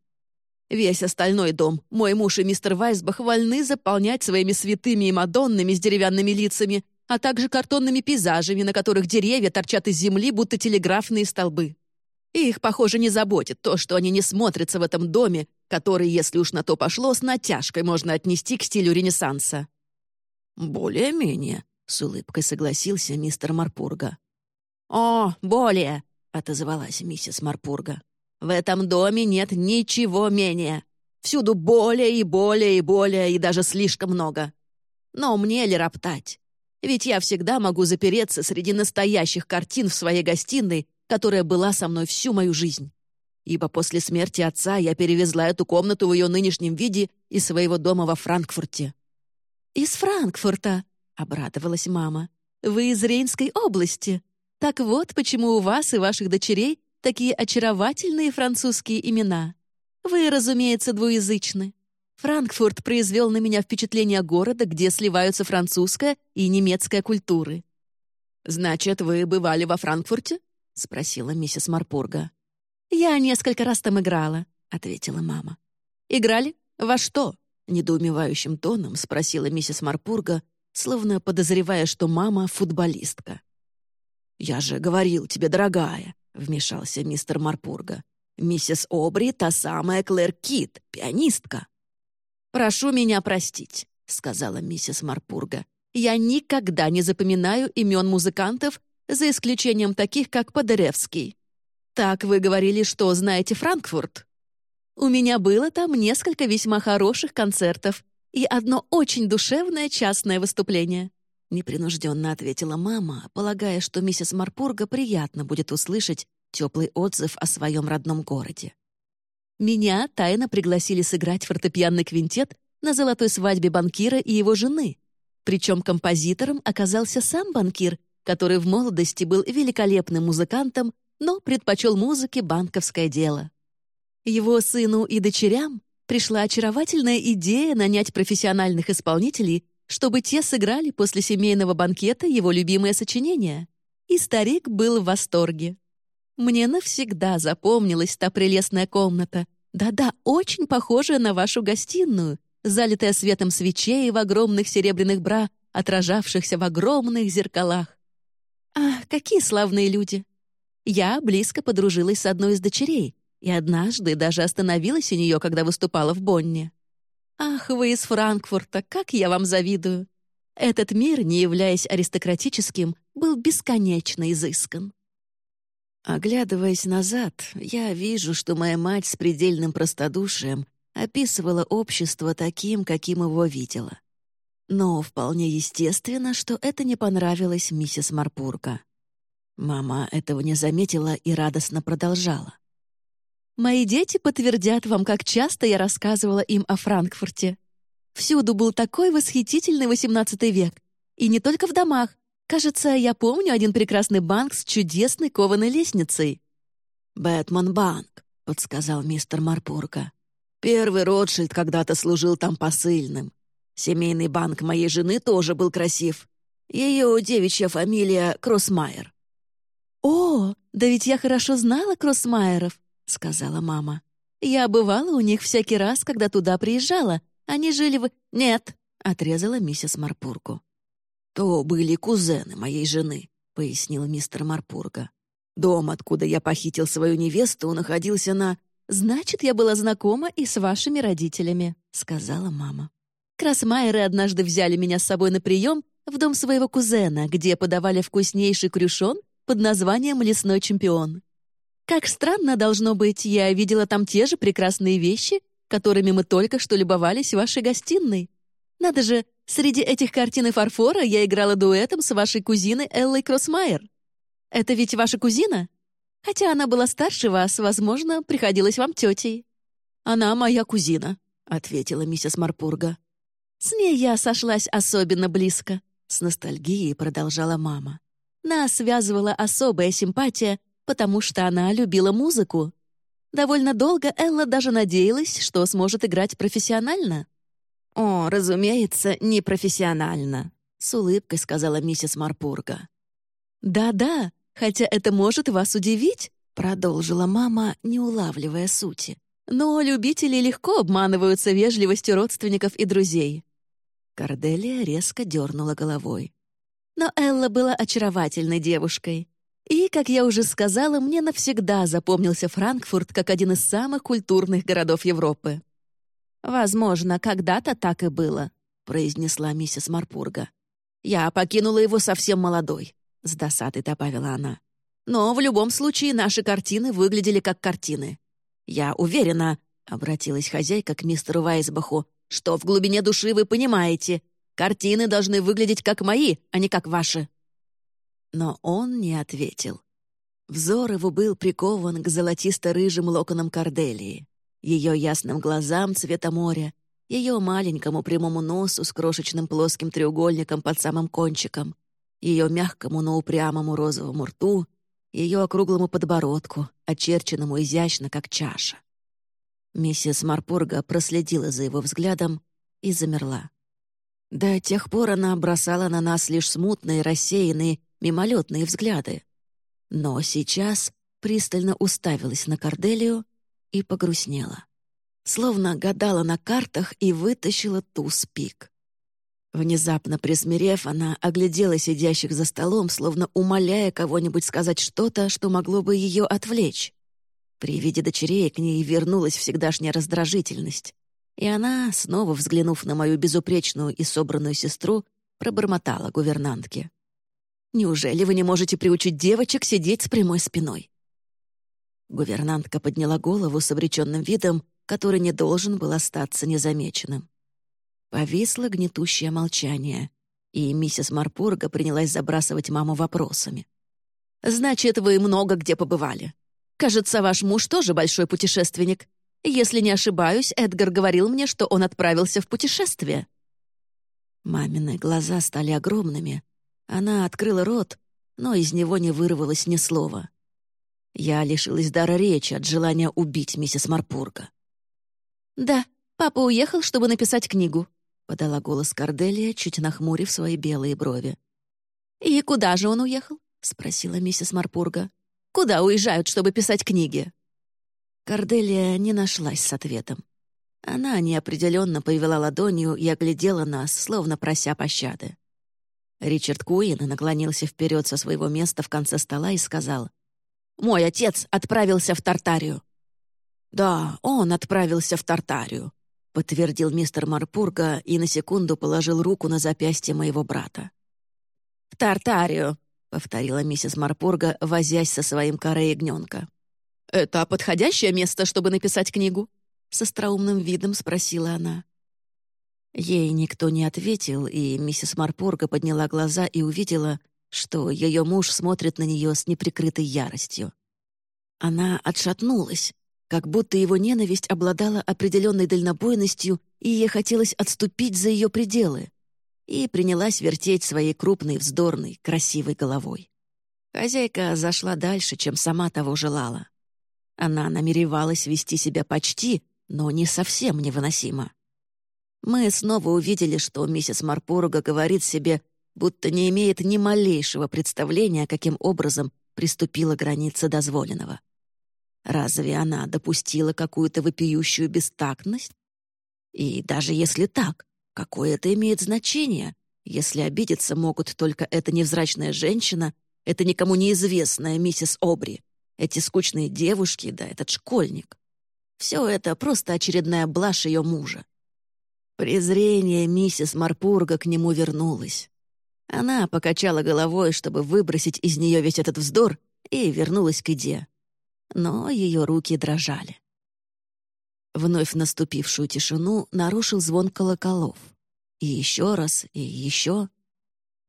Весь остальной дом мой муж и мистер Вайсбах вольны заполнять своими святыми и мадоннами с деревянными лицами а также картонными пейзажами, на которых деревья торчат из земли, будто телеграфные столбы. И их, похоже, не заботит то, что они не смотрятся в этом доме, который, если уж на то пошло, с натяжкой можно отнести к стилю Ренессанса. «Более-менее», — с улыбкой согласился мистер Марпурга. «О, более», — отозвалась миссис Марпурга. «В этом доме нет ничего менее. Всюду более и более и более, и даже слишком много. Но мне ли роптать? Ведь я всегда могу запереться среди настоящих картин в своей гостиной, которая была со мной всю мою жизнь. Ибо после смерти отца я перевезла эту комнату в ее нынешнем виде из своего дома во Франкфурте». «Из Франкфурта», — обрадовалась мама. «Вы из Рейнской области. Так вот, почему у вас и ваших дочерей такие очаровательные французские имена. Вы, разумеется, двуязычны. Франкфурт произвел на меня впечатление города, где сливаются французская и немецкая культуры. «Значит, вы бывали во Франкфурте?» — спросила миссис Марпурга. «Я несколько раз там играла», — ответила мама. «Играли? Во что?» — недоумевающим тоном спросила миссис Марпурга, словно подозревая, что мама — футболистка. «Я же говорил тебе, дорогая», — вмешался мистер Марпурга. «Миссис Обри — та самая Клэр Кит, пианистка». «Прошу меня простить», — сказала миссис Марпурга. «Я никогда не запоминаю имен музыкантов, за исключением таких, как Подеревский. Так вы говорили, что знаете Франкфурт?» «У меня было там несколько весьма хороших концертов и одно очень душевное частное выступление», непринужденно ответила мама, полагая, что миссис Марпурга приятно будет услышать теплый отзыв о своем родном городе. Меня тайно пригласили сыграть фортепианный квинтет на золотой свадьбе банкира и его жены. Причем композитором оказался сам банкир, который в молодости был великолепным музыкантом, но предпочел музыке банковское дело. Его сыну и дочерям пришла очаровательная идея нанять профессиональных исполнителей, чтобы те сыграли после семейного банкета его любимое сочинение. И старик был в восторге. Мне навсегда запомнилась та прелестная комната. Да-да, очень похожая на вашу гостиную, залитая светом свечей в огромных серебряных бра, отражавшихся в огромных зеркалах. Ах, какие славные люди! Я близко подружилась с одной из дочерей и однажды даже остановилась у нее, когда выступала в Бонне. Ах, вы из Франкфурта, как я вам завидую! Этот мир, не являясь аристократическим, был бесконечно изыскан. Оглядываясь назад, я вижу, что моя мать с предельным простодушием описывала общество таким, каким его видела. Но вполне естественно, что это не понравилось миссис Марпурка. Мама этого не заметила и радостно продолжала. «Мои дети подтвердят вам, как часто я рассказывала им о Франкфурте. Всюду был такой восхитительный XVIII век. И не только в домах, Кажется, я помню один прекрасный банк с чудесной кованой лестницей». «Бэтмен банк», — подсказал мистер Марпурка. «Первый Ротшильд когда-то служил там посыльным. Семейный банк моей жены тоже был красив. Ее девичья фамилия Кроссмайер». «О, да ведь я хорошо знала Кроссмайеров», — сказала мама. «Я бывала у них всякий раз, когда туда приезжала. Они жили в...» «Нет», — отрезала миссис Марпурга. «То были кузены моей жены», — пояснил мистер Марпурга. «Дом, откуда я похитил свою невесту, находился на...» «Значит, я была знакома и с вашими родителями», — сказала мама. Красмайеры однажды взяли меня с собой на прием в дом своего кузена, где подавали вкуснейший крюшон под названием «Лесной чемпион». Как странно должно быть, я видела там те же прекрасные вещи, которыми мы только что любовались в вашей гостиной. Надо же, среди этих картин и фарфора я играла дуэтом с вашей кузиной Эллой Кроссмайер. Это ведь ваша кузина? Хотя она была старше вас, возможно, приходилась вам тетей». «Она моя кузина», — ответила миссис Марпурга. «С ней я сошлась особенно близко», — с ностальгией продолжала мама. «Нас связывала особая симпатия, потому что она любила музыку. Довольно долго Элла даже надеялась, что сможет играть профессионально. «О, разумеется, непрофессионально», — с улыбкой сказала миссис Марпурга. «Да-да, хотя это может вас удивить», — продолжила мама, не улавливая сути. «Но любители легко обманываются вежливостью родственников и друзей». Корделия резко дернула головой. Но Элла была очаровательной девушкой. И, как я уже сказала, мне навсегда запомнился Франкфурт как один из самых культурных городов Европы. «Возможно, когда-то так и было», — произнесла миссис Марпурга. «Я покинула его совсем молодой», — с досадой добавила она. «Но в любом случае наши картины выглядели как картины. Я уверена», — обратилась хозяйка к мистеру Вайсбаху, «что в глубине души вы понимаете, картины должны выглядеть как мои, а не как ваши». Но он не ответил. Взор его был прикован к золотисто-рыжим локонам Корделии ее ясным глазам цвета моря, ее маленькому прямому носу с крошечным плоским треугольником под самым кончиком, ее мягкому, но упрямому розовому рту, ее округлому подбородку, очерченному изящно, как чаша. Миссис Марпурга проследила за его взглядом и замерла. До тех пор она бросала на нас лишь смутные, рассеянные, мимолетные взгляды. Но сейчас пристально уставилась на Корделию и погрустнела. Словно гадала на картах и вытащила туз пик. Внезапно присмирев, она оглядела сидящих за столом, словно умоляя кого-нибудь сказать что-то, что могло бы ее отвлечь. При виде дочерей к ней вернулась всегдашняя раздражительность. И она, снова взглянув на мою безупречную и собранную сестру, пробормотала гувернантке. «Неужели вы не можете приучить девочек сидеть с прямой спиной?» Гувернантка подняла голову с обреченным видом, который не должен был остаться незамеченным. Повисло гнетущее молчание, и миссис Марпурга принялась забрасывать маму вопросами. «Значит, вы много где побывали. Кажется, ваш муж тоже большой путешественник. Если не ошибаюсь, Эдгар говорил мне, что он отправился в путешествие». Мамины глаза стали огромными. Она открыла рот, но из него не вырвалось ни слова. Я лишилась дара речи от желания убить миссис Марпурга. «Да, папа уехал, чтобы написать книгу», — подала голос Корделия, чуть нахмурив свои белые брови. «И куда же он уехал?» — спросила миссис Марпурга. «Куда уезжают, чтобы писать книги?» Корделия не нашлась с ответом. Она неопределенно повела ладонью и оглядела нас, словно прося пощады. Ричард Куин наклонился вперед со своего места в конце стола и сказал, «Мой отец отправился в Тартарию». «Да, он отправился в Тартарию», — подтвердил мистер Марпурга и на секунду положил руку на запястье моего брата. «В Тартарию», — повторила миссис Марпурга, возясь со своим корой ягненка. «Это подходящее место, чтобы написать книгу?» — с остроумным видом спросила она. Ей никто не ответил, и миссис Марпурга подняла глаза и увидела, что ее муж смотрит на нее с неприкрытой яростью. Она отшатнулась, как будто его ненависть обладала определенной дальнобойностью, и ей хотелось отступить за ее пределы, и принялась вертеть своей крупной, вздорной, красивой головой. Хозяйка зашла дальше, чем сама того желала. Она намеревалась вести себя почти, но не совсем невыносимо. Мы снова увидели, что миссис Марпоруга говорит себе, будто не имеет ни малейшего представления, каким образом приступила граница дозволенного. Разве она допустила какую-то вопиющую бестактность? И даже если так, какое это имеет значение, если обидеться могут только эта невзрачная женщина, эта никому неизвестная миссис Обри, эти скучные девушки, да этот школьник. Все это просто очередная блажь ее мужа. Презрение миссис Марпурга к нему вернулось. Она покачала головой, чтобы выбросить из нее весь этот вздор, и вернулась к еде но ее руки дрожали. Вновь наступившую тишину нарушил звон колоколов. И еще раз, и еще.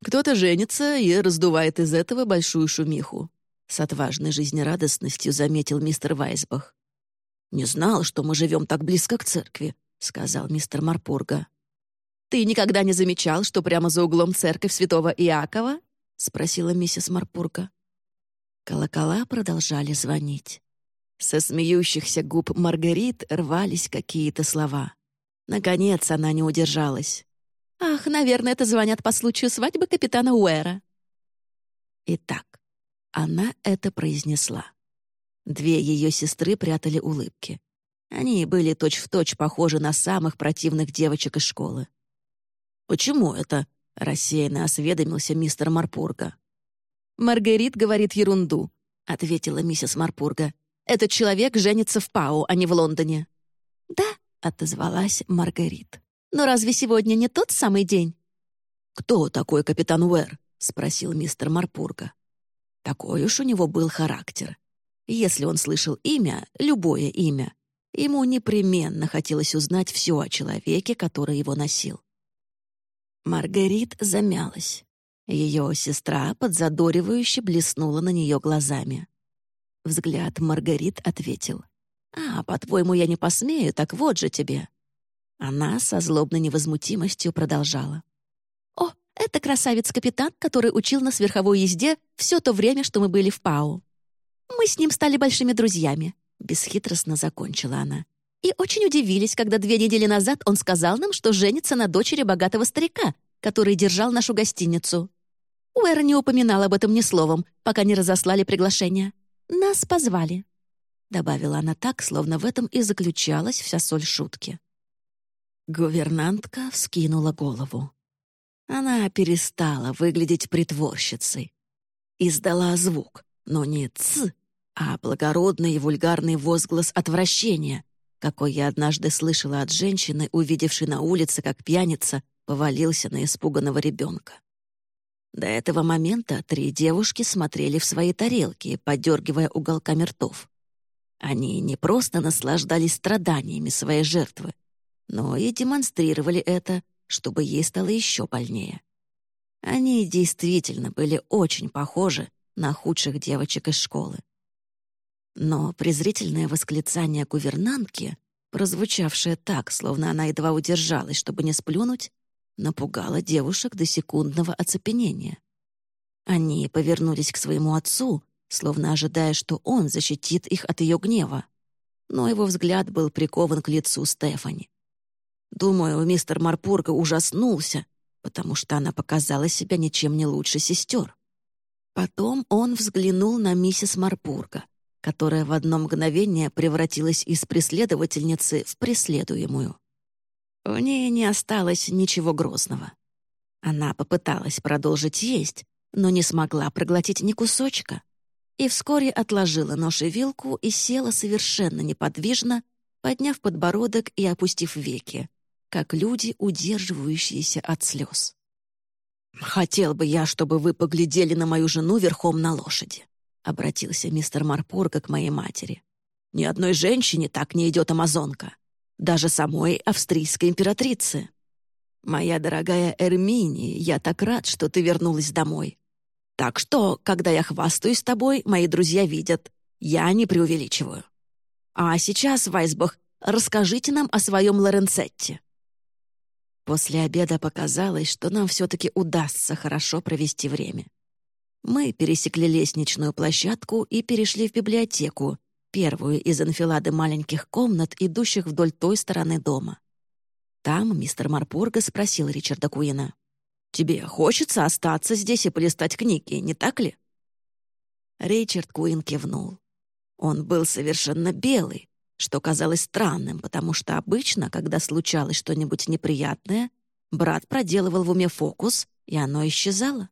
Кто-то женится и раздувает из этого большую шумиху. С отважной жизнерадостностью заметил мистер Вайсбах. «Не знал, что мы живем так близко к церкви», — сказал мистер Марпурга. «Ты никогда не замечал, что прямо за углом церковь святого Иакова?» — спросила миссис Марпурга. Колокола продолжали звонить. Со смеющихся губ Маргарит рвались какие-то слова. Наконец она не удержалась. «Ах, наверное, это звонят по случаю свадьбы капитана Уэра». Итак, она это произнесла. Две ее сестры прятали улыбки. Они были точь-в-точь точь похожи на самых противных девочек из школы. «Почему это?» — рассеянно осведомился мистер Марпурга. «Маргарит говорит ерунду», — ответила миссис Марпурга. «Этот человек женится в Пау, а не в Лондоне». «Да», — отозвалась Маргарит. «Но разве сегодня не тот самый день?» «Кто такой капитан Уэр?» — спросил мистер Марпурга. Такой уж у него был характер. Если он слышал имя, любое имя, ему непременно хотелось узнать все о человеке, который его носил. Маргарит замялась. Ее сестра подзадоривающе блеснула на нее глазами. Взгляд Маргарит ответил. «А, по-твоему, я не посмею, так вот же тебе». Она со злобной невозмутимостью продолжала. «О, это красавец-капитан, который учил нас верховой езде все то время, что мы были в Пау. Мы с ним стали большими друзьями», — бесхитростно закончила она. «И очень удивились, когда две недели назад он сказал нам, что женится на дочери богатого старика, который держал нашу гостиницу. Уэр не упоминал об этом ни словом, пока не разослали приглашение. Нас позвали», — добавила она так, словно в этом и заключалась вся соль шутки. Гувернантка вскинула голову. Она перестала выглядеть притворщицей. Издала звук, но не «ц», а благородный и вульгарный возглас отвращения, какой я однажды слышала от женщины, увидевшей на улице, как пьяница повалился на испуганного ребенка. До этого момента три девушки смотрели в свои тарелки, подергивая уголками ртов. Они не просто наслаждались страданиями своей жертвы, но и демонстрировали это, чтобы ей стало еще больнее. Они действительно были очень похожи на худших девочек из школы. Но презрительное восклицание гувернантки, прозвучавшее так, словно она едва удержалась, чтобы не сплюнуть, напугало девушек до секундного оцепенения. Они повернулись к своему отцу, словно ожидая, что он защитит их от ее гнева. Но его взгляд был прикован к лицу Стефани. Думаю, мистер Марпурга ужаснулся, потому что она показала себя ничем не лучше сестер. Потом он взглянул на миссис Марпурга, которая в одно мгновение превратилась из преследовательницы в преследуемую. В ней не осталось ничего грозного. Она попыталась продолжить есть, но не смогла проглотить ни кусочка. И вскоре отложила нож и вилку и села совершенно неподвижно, подняв подбородок и опустив веки, как люди, удерживающиеся от слез. «Хотел бы я, чтобы вы поглядели на мою жену верхом на лошади», — обратился мистер Марпорга к моей матери. «Ни одной женщине так не идет амазонка даже самой австрийской императрицы. Моя дорогая Эрмини, я так рад, что ты вернулась домой. Так что, когда я хвастаюсь тобой, мои друзья видят. Я не преувеличиваю. А сейчас, Вайсбах, расскажите нам о своем Лоренцетте. После обеда показалось, что нам все-таки удастся хорошо провести время. Мы пересекли лестничную площадку и перешли в библиотеку, первую из анфилады маленьких комнат, идущих вдоль той стороны дома. Там мистер Марпурга спросил Ричарда Куина. «Тебе хочется остаться здесь и полистать книги, не так ли?» Ричард Куин кивнул. Он был совершенно белый, что казалось странным, потому что обычно, когда случалось что-нибудь неприятное, брат проделывал в уме фокус, и оно исчезало.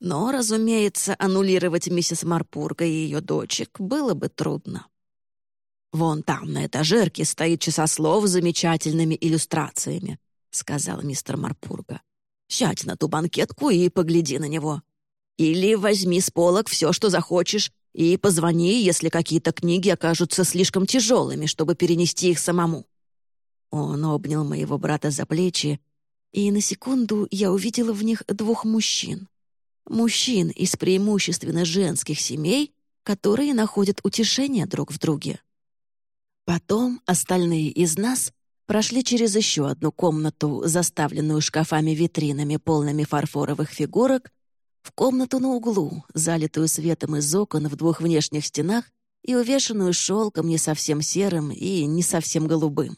Но, разумеется, аннулировать миссис Марпурга и ее дочек было бы трудно. «Вон там, на этажерке, стоит часослов с замечательными иллюстрациями», — сказал мистер Марпурга. «Сядь на ту банкетку и погляди на него. Или возьми с полок все, что захочешь, и позвони, если какие-то книги окажутся слишком тяжелыми, чтобы перенести их самому». Он обнял моего брата за плечи, и на секунду я увидела в них двух мужчин мужчин из преимущественно женских семей, которые находят утешение друг в друге. Потом остальные из нас прошли через еще одну комнату, заставленную шкафами-витринами, полными фарфоровых фигурок, в комнату на углу, залитую светом из окон в двух внешних стенах и увешанную шелком не совсем серым и не совсем голубым.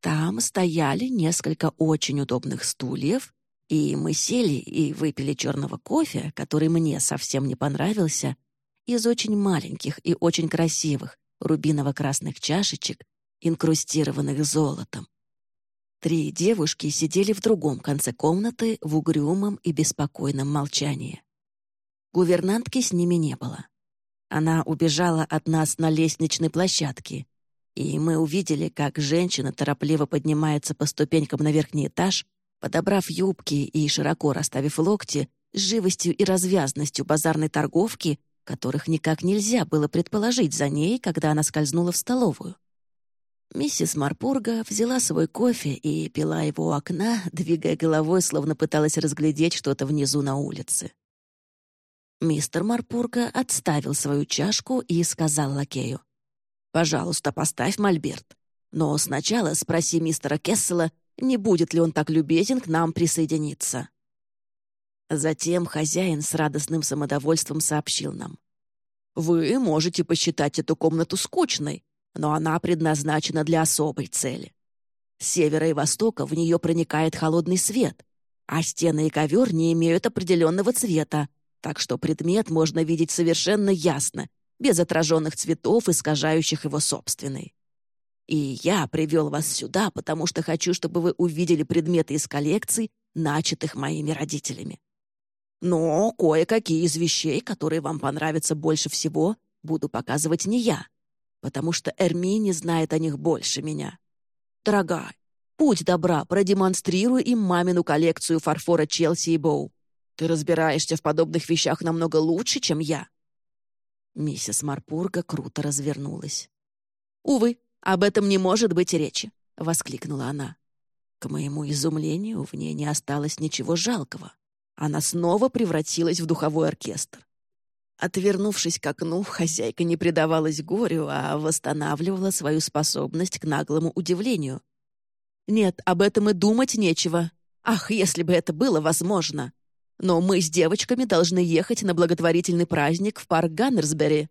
Там стояли несколько очень удобных стульев, и мы сели и выпили черного кофе, который мне совсем не понравился, из очень маленьких и очень красивых рубиново-красных чашечек, инкрустированных золотом. Три девушки сидели в другом конце комнаты в угрюмом и беспокойном молчании. Гувернантки с ними не было. Она убежала от нас на лестничной площадке, и мы увидели, как женщина торопливо поднимается по ступенькам на верхний этаж, Подобрав юбки и широко расставив локти, с живостью и развязностью базарной торговки, которых никак нельзя было предположить за ней, когда она скользнула в столовую. Миссис Марпурга взяла свой кофе и пила его у окна, двигая головой, словно пыталась разглядеть что-то внизу на улице. Мистер Марпурга отставил свою чашку и сказал лакею. «Пожалуйста, поставь мольберт. Но сначала спроси мистера Кессела, не будет ли он так любезен к нам присоединиться. Затем хозяин с радостным самодовольством сообщил нам. «Вы можете посчитать эту комнату скучной, но она предназначена для особой цели. С севера и востока в нее проникает холодный свет, а стены и ковер не имеют определенного цвета, так что предмет можно видеть совершенно ясно, без отраженных цветов, искажающих его собственный. И я привел вас сюда, потому что хочу, чтобы вы увидели предметы из коллекций, начатых моими родителями. Но кое-какие из вещей, которые вам понравятся больше всего, буду показывать не я. потому что Эрмини знает о них больше меня. Дорогая, будь добра, продемонстрируй им мамину коллекцию фарфора Челси и Боу. Ты разбираешься в подобных вещах намного лучше, чем я». Миссис Марпурга круто развернулась. «Увы, об этом не может быть речи», — воскликнула она. К моему изумлению, в ней не осталось ничего жалкого. Она снова превратилась в духовой оркестр. Отвернувшись к окну, хозяйка не предавалась горю, а восстанавливала свою способность к наглому удивлению. «Нет, об этом и думать нечего. Ах, если бы это было возможно! Но мы с девочками должны ехать на благотворительный праздник в парк Ганнерсбери.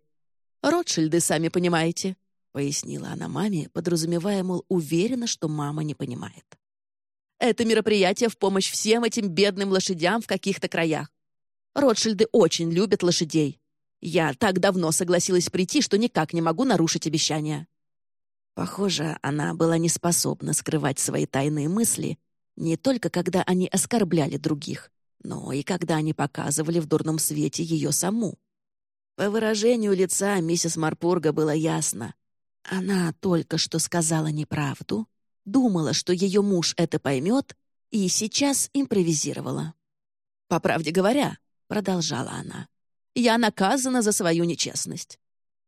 Ротшильды, сами понимаете», — пояснила она маме, подразумевая, мол, уверена, что мама не понимает. «Это мероприятие в помощь всем этим бедным лошадям в каких-то краях. Ротшильды очень любят лошадей. Я так давно согласилась прийти, что никак не могу нарушить обещание». Похоже, она была не способна скрывать свои тайные мысли, не только когда они оскорбляли других, но и когда они показывали в дурном свете ее саму. По выражению лица миссис Марпурга было ясно. Она только что сказала неправду, думала, что ее муж это поймет, и сейчас импровизировала. «По правде говоря», — продолжала она, я наказана за свою нечестность.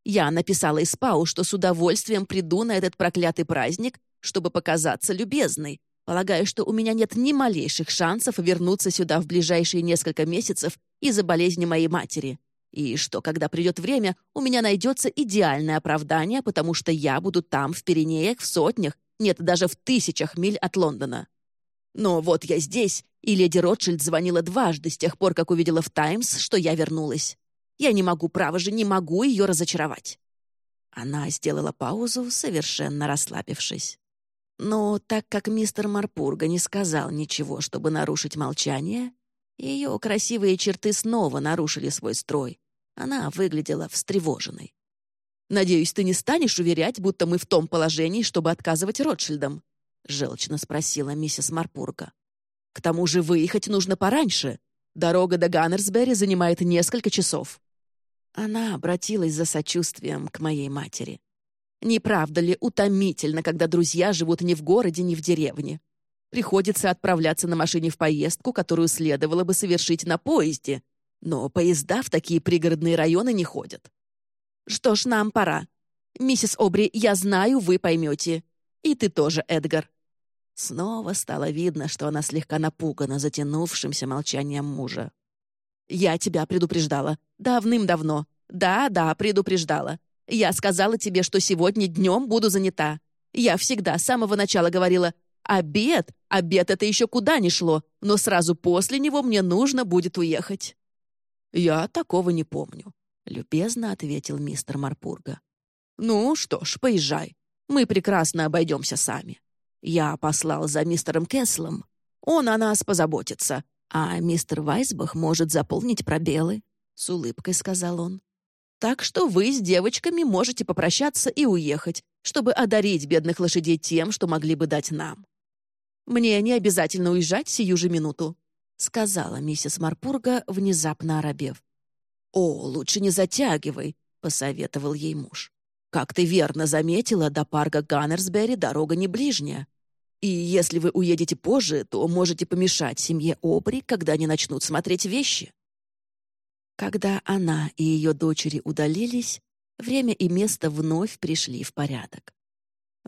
Я написала Испау, что с удовольствием приду на этот проклятый праздник, чтобы показаться любезной, полагая, что у меня нет ни малейших шансов вернуться сюда в ближайшие несколько месяцев из-за болезни моей матери, и что, когда придет время, у меня найдется идеальное оправдание, потому что я буду там, в Пиренеях, в сотнях, нет, даже в тысячах миль от Лондона. Но вот я здесь, и леди Ротшильд звонила дважды с тех пор, как увидела в «Таймс», что я вернулась. Я не могу, право же, не могу ее разочаровать». Она сделала паузу, совершенно расслабившись. Но так как мистер Марпурга не сказал ничего, чтобы нарушить молчание, ее красивые черты снова нарушили свой строй. Она выглядела встревоженной. «Надеюсь, ты не станешь уверять, будто мы в том положении, чтобы отказывать Ротшильдам?» — желчно спросила миссис Марпурга. «К тому же выехать нужно пораньше. Дорога до Ганнерсбери занимает несколько часов». Она обратилась за сочувствием к моей матери. «Не правда ли утомительно, когда друзья живут не в городе, не в деревне? Приходится отправляться на машине в поездку, которую следовало бы совершить на поезде, но поезда в такие пригородные районы не ходят. Что ж, нам пора. Миссис Обри, я знаю, вы поймете. И ты тоже, Эдгар. Снова стало видно, что она слегка напугана затянувшимся молчанием мужа. «Я тебя предупреждала. Давным-давно. Да-да, предупреждала. Я сказала тебе, что сегодня днем буду занята. Я всегда с самого начала говорила, обед, обед это еще куда ни шло, но сразу после него мне нужно будет уехать». «Я такого не помню», — любезно ответил мистер Марпурга. «Ну что ж, поезжай. Мы прекрасно обойдемся сами». Я послал за мистером Кеслом. Он о нас позаботится. А мистер Вайсбах может заполнить пробелы», — с улыбкой сказал он. «Так что вы с девочками можете попрощаться и уехать, чтобы одарить бедных лошадей тем, что могли бы дать нам». «Мне не обязательно уезжать сию же минуту», — сказала миссис Марпурга, внезапно оробев. «О, лучше не затягивай», — посоветовал ей муж. «Как ты верно заметила, до парка Ганнерсбери дорога не ближняя. И если вы уедете позже, то можете помешать семье Обри, когда они начнут смотреть вещи». Когда она и ее дочери удалились, время и место вновь пришли в порядок.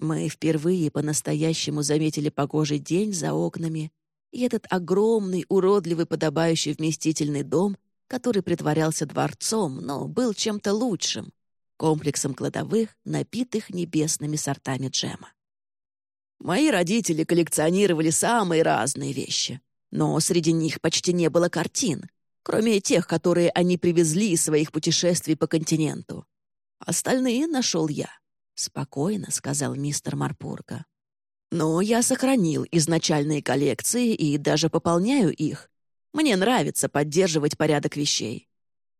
Мы впервые по-настоящему заметили погожий день за окнами и этот огромный, уродливый, подобающий вместительный дом, который притворялся дворцом, но был чем-то лучшим — комплексом кладовых, напитых небесными сортами джема. Мои родители коллекционировали самые разные вещи, но среди них почти не было картин, кроме тех, которые они привезли из своих путешествий по континенту. Остальные нашел я. Спокойно, сказал мистер Марпурга. Но я сохранил изначальные коллекции и даже пополняю их. Мне нравится поддерживать порядок вещей.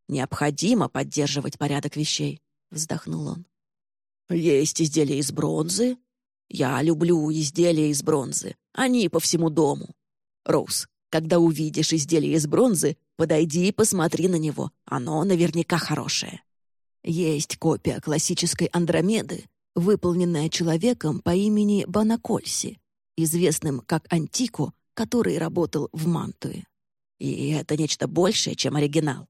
Необходимо поддерживать порядок вещей, вздохнул он. Есть изделия из бронзы, я люблю изделия из бронзы. Они по всему дому. Роуз, когда увидишь изделие из бронзы, подойди и посмотри на него. Оно наверняка хорошее. Есть копия классической Андромеды, выполненная человеком по имени Банакольси, известным как Антику, который работал в Мантуе. И это нечто большее, чем оригинал.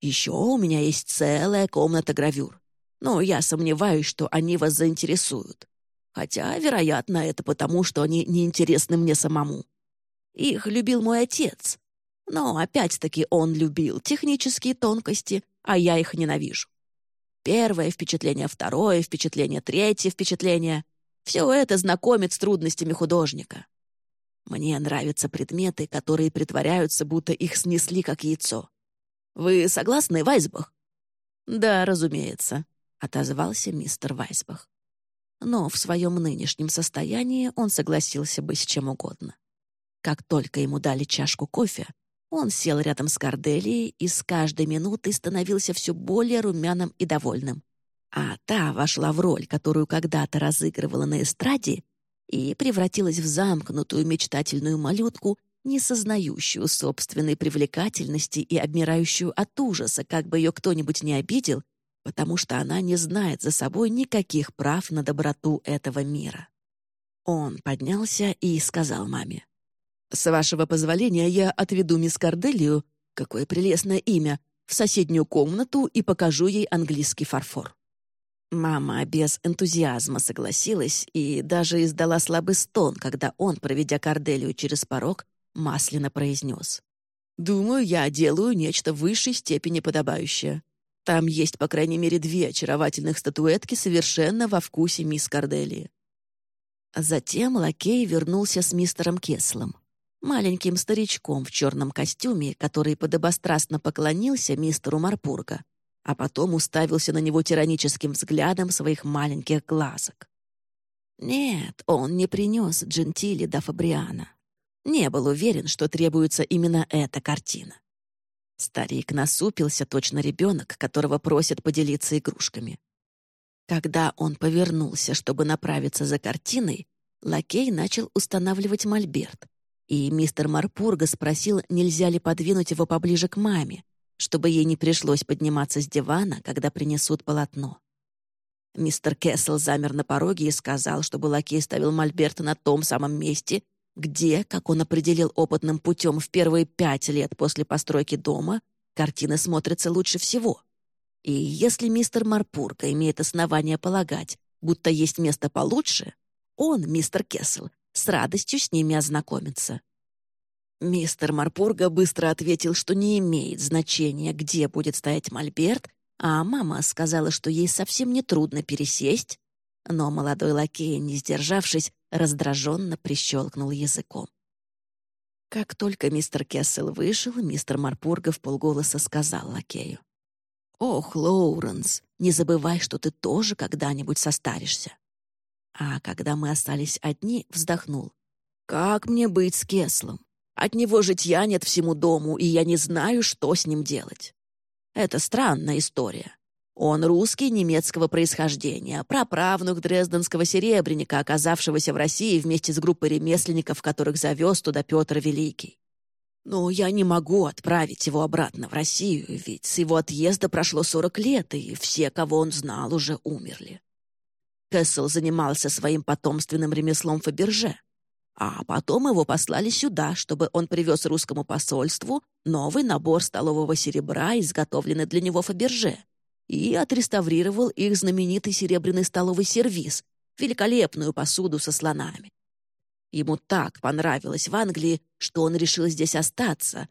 Еще у меня есть целая комната гравюр. Но я сомневаюсь, что они вас заинтересуют. Хотя, вероятно, это потому, что они неинтересны мне самому. Их любил мой отец. Но, опять-таки, он любил технические тонкости, а я их ненавижу. Первое впечатление, второе впечатление, третье впечатление — все это знакомит с трудностями художника. Мне нравятся предметы, которые притворяются, будто их снесли как яйцо. Вы согласны, Вайсбах? Да, разумеется, — отозвался мистер Вайсбах. Но в своем нынешнем состоянии он согласился бы с чем угодно. Как только ему дали чашку кофе, он сел рядом с Корделией и с каждой минутой становился все более румяным и довольным. А та вошла в роль, которую когда-то разыгрывала на эстраде, и превратилась в замкнутую мечтательную малютку, не сознающую собственной привлекательности и обмирающую от ужаса, как бы ее кто-нибудь не обидел, потому что она не знает за собой никаких прав на доброту этого мира. Он поднялся и сказал маме. «С вашего позволения я отведу мисс Корделию, какое прелестное имя, в соседнюю комнату и покажу ей английский фарфор». Мама без энтузиазма согласилась и даже издала слабый стон, когда он, проведя Корделию через порог, масляно произнес. «Думаю, я делаю нечто в высшей степени подобающее. Там есть, по крайней мере, две очаровательных статуэтки совершенно во вкусе мисс Корделии». Затем лакей вернулся с мистером Кеслом маленьким старичком в черном костюме, который подобострастно поклонился мистеру Марпурга, а потом уставился на него тираническим взглядом своих маленьких глазок. Нет, он не принес Джентили до Фабриана. Не был уверен, что требуется именно эта картина. Старик насупился, точно ребенок, которого просят поделиться игрушками. Когда он повернулся, чтобы направиться за картиной, лакей начал устанавливать мольберт, и мистер Марпурга спросил, нельзя ли подвинуть его поближе к маме, чтобы ей не пришлось подниматься с дивана, когда принесут полотно. Мистер Кессел замер на пороге и сказал, чтобы лакей ставил мольберт на том самом месте, где, как он определил опытным путем в первые пять лет после постройки дома, картины смотрятся лучше всего. И если мистер Марпурга имеет основания полагать, будто есть место получше, он, мистер Кессел, с радостью с ними ознакомиться. Мистер Марпурга быстро ответил, что не имеет значения, где будет стоять мольберт, а мама сказала, что ей совсем не трудно пересесть, но молодой лакей, не сдержавшись, раздраженно прищелкнул языком. Как только мистер Кессел вышел, мистер Марпурга в полголоса сказал лакею. «Ох, Лоуренс, не забывай, что ты тоже когда-нибудь состаришься. А когда мы остались одни, вздохнул. «Как мне быть с Кеслом? От него житья нет всему дому, и я не знаю, что с ним делать. Это странная история. Он русский немецкого происхождения, праправнук дрезденского серебряника, оказавшегося в России вместе с группой ремесленников, которых завез туда Петр Великий. Но я не могу отправить его обратно в Россию, ведь с его отъезда прошло сорок лет, и все, кого он знал, уже умерли. Кэссел занимался своим потомственным ремеслом Фаберже. А потом его послали сюда, чтобы он привез русскому посольству новый набор столового серебра, изготовленный для него Фаберже, и отреставрировал их знаменитый серебряный столовый сервиз, великолепную посуду со слонами. Ему так понравилось в Англии, что он решил здесь остаться.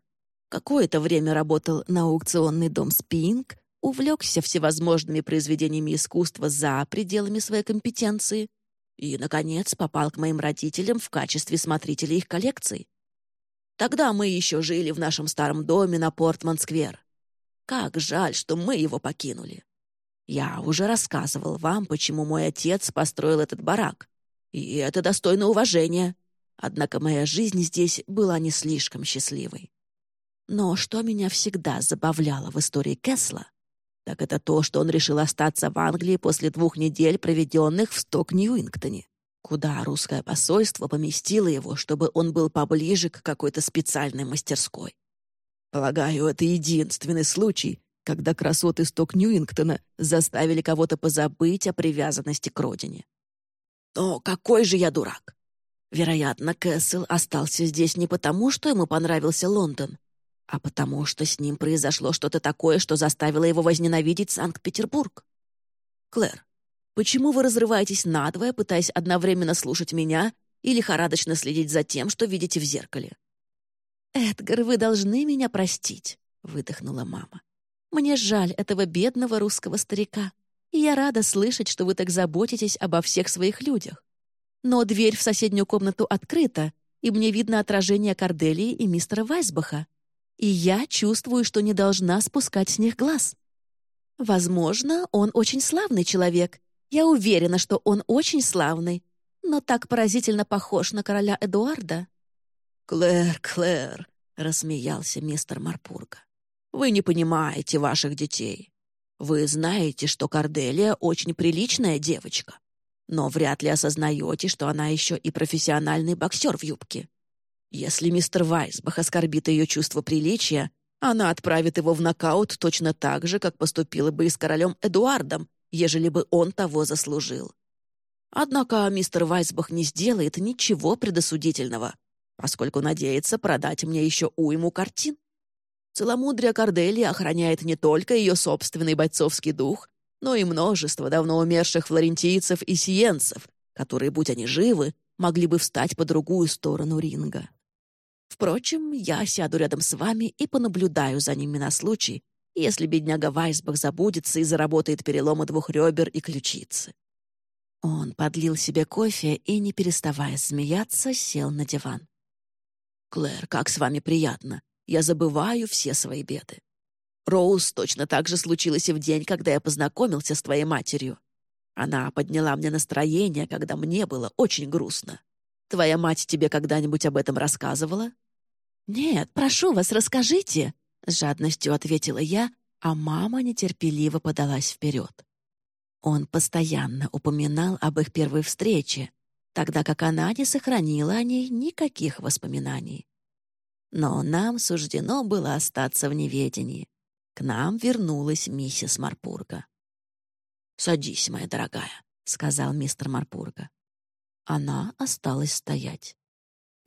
Какое-то время работал на аукционный дом «Спинг», увлекся всевозможными произведениями искусства за пределами своей компетенции и, наконец, попал к моим родителям в качестве смотрителя их коллекций. Тогда мы еще жили в нашем старом доме на Портман-сквер. Как жаль, что мы его покинули. Я уже рассказывал вам, почему мой отец построил этот барак, и это достойно уважения. Однако моя жизнь здесь была не слишком счастливой. Но что меня всегда забавляло в истории Кесла, так это то, что он решил остаться в Англии после двух недель, проведенных в Сток-Ньюингтоне, куда русское посольство поместило его, чтобы он был поближе к какой-то специальной мастерской. Полагаю, это единственный случай, когда красоты сток Ньюингтона заставили кого-то позабыть о привязанности к родине. Но какой же я дурак! Вероятно, Кэссел остался здесь не потому, что ему понравился Лондон, а потому что с ним произошло что-то такое, что заставило его возненавидеть Санкт-Петербург. Клэр, почему вы разрываетесь надвое, пытаясь одновременно слушать меня и лихорадочно следить за тем, что видите в зеркале? «Эдгар, вы должны меня простить», — выдохнула мама. «Мне жаль этого бедного русского старика, и я рада слышать, что вы так заботитесь обо всех своих людях. Но дверь в соседнюю комнату открыта, и мне видно отражение Корделии и мистера Вайсбаха. И я чувствую, что не должна спускать с них глаз. Возможно, он очень славный человек. Я уверена, что он очень славный, но так поразительно похож на короля Эдуарда. «Клэр, Клэр», — рассмеялся мистер Марпурга, — «вы не понимаете ваших детей. Вы знаете, что Корделия очень приличная девочка, но вряд ли осознаете, что она еще и профессиональный боксер в юбке. Если мистер Вайсбах оскорбит ее чувство приличия, она отправит его в нокаут точно так же, как поступила бы и с королем Эдуардом, ежели бы он того заслужил. Однако мистер Вайсбах не сделает ничего предосудительного, поскольку надеется продать мне еще уйму картин. Целомудрие Кордели охраняет не только ее собственный бойцовский дух, но и множество давно умерших флорентийцев и сиенцев, которые, будь они живы, могли бы встать по другую сторону ринга. Впрочем, я сяду рядом с вами и понаблюдаю за ними на случай, если бедняга Вайсбах забудется и заработает переломы двух ребер и ключицы. Он подлил себе кофе и, не переставая смеяться, сел на диван. «Клэр, как с вами приятно. Я забываю все свои беды. Роуз точно так же случилось и в день, когда я познакомился с твоей матерью. Она подняла мне настроение, когда мне было очень грустно. Твоя мать тебе когда-нибудь об этом рассказывала?» «Нет, прошу вас, расскажите», — с жадностью ответила я, а мама нетерпеливо подалась вперед. Он постоянно упоминал об их первой встрече, тогда как она не сохранила о ней никаких воспоминаний. Но нам суждено было остаться в неведении. К нам вернулась миссис Марпурга. «Садись, моя дорогая», — сказал мистер Марпурга. Она осталась стоять.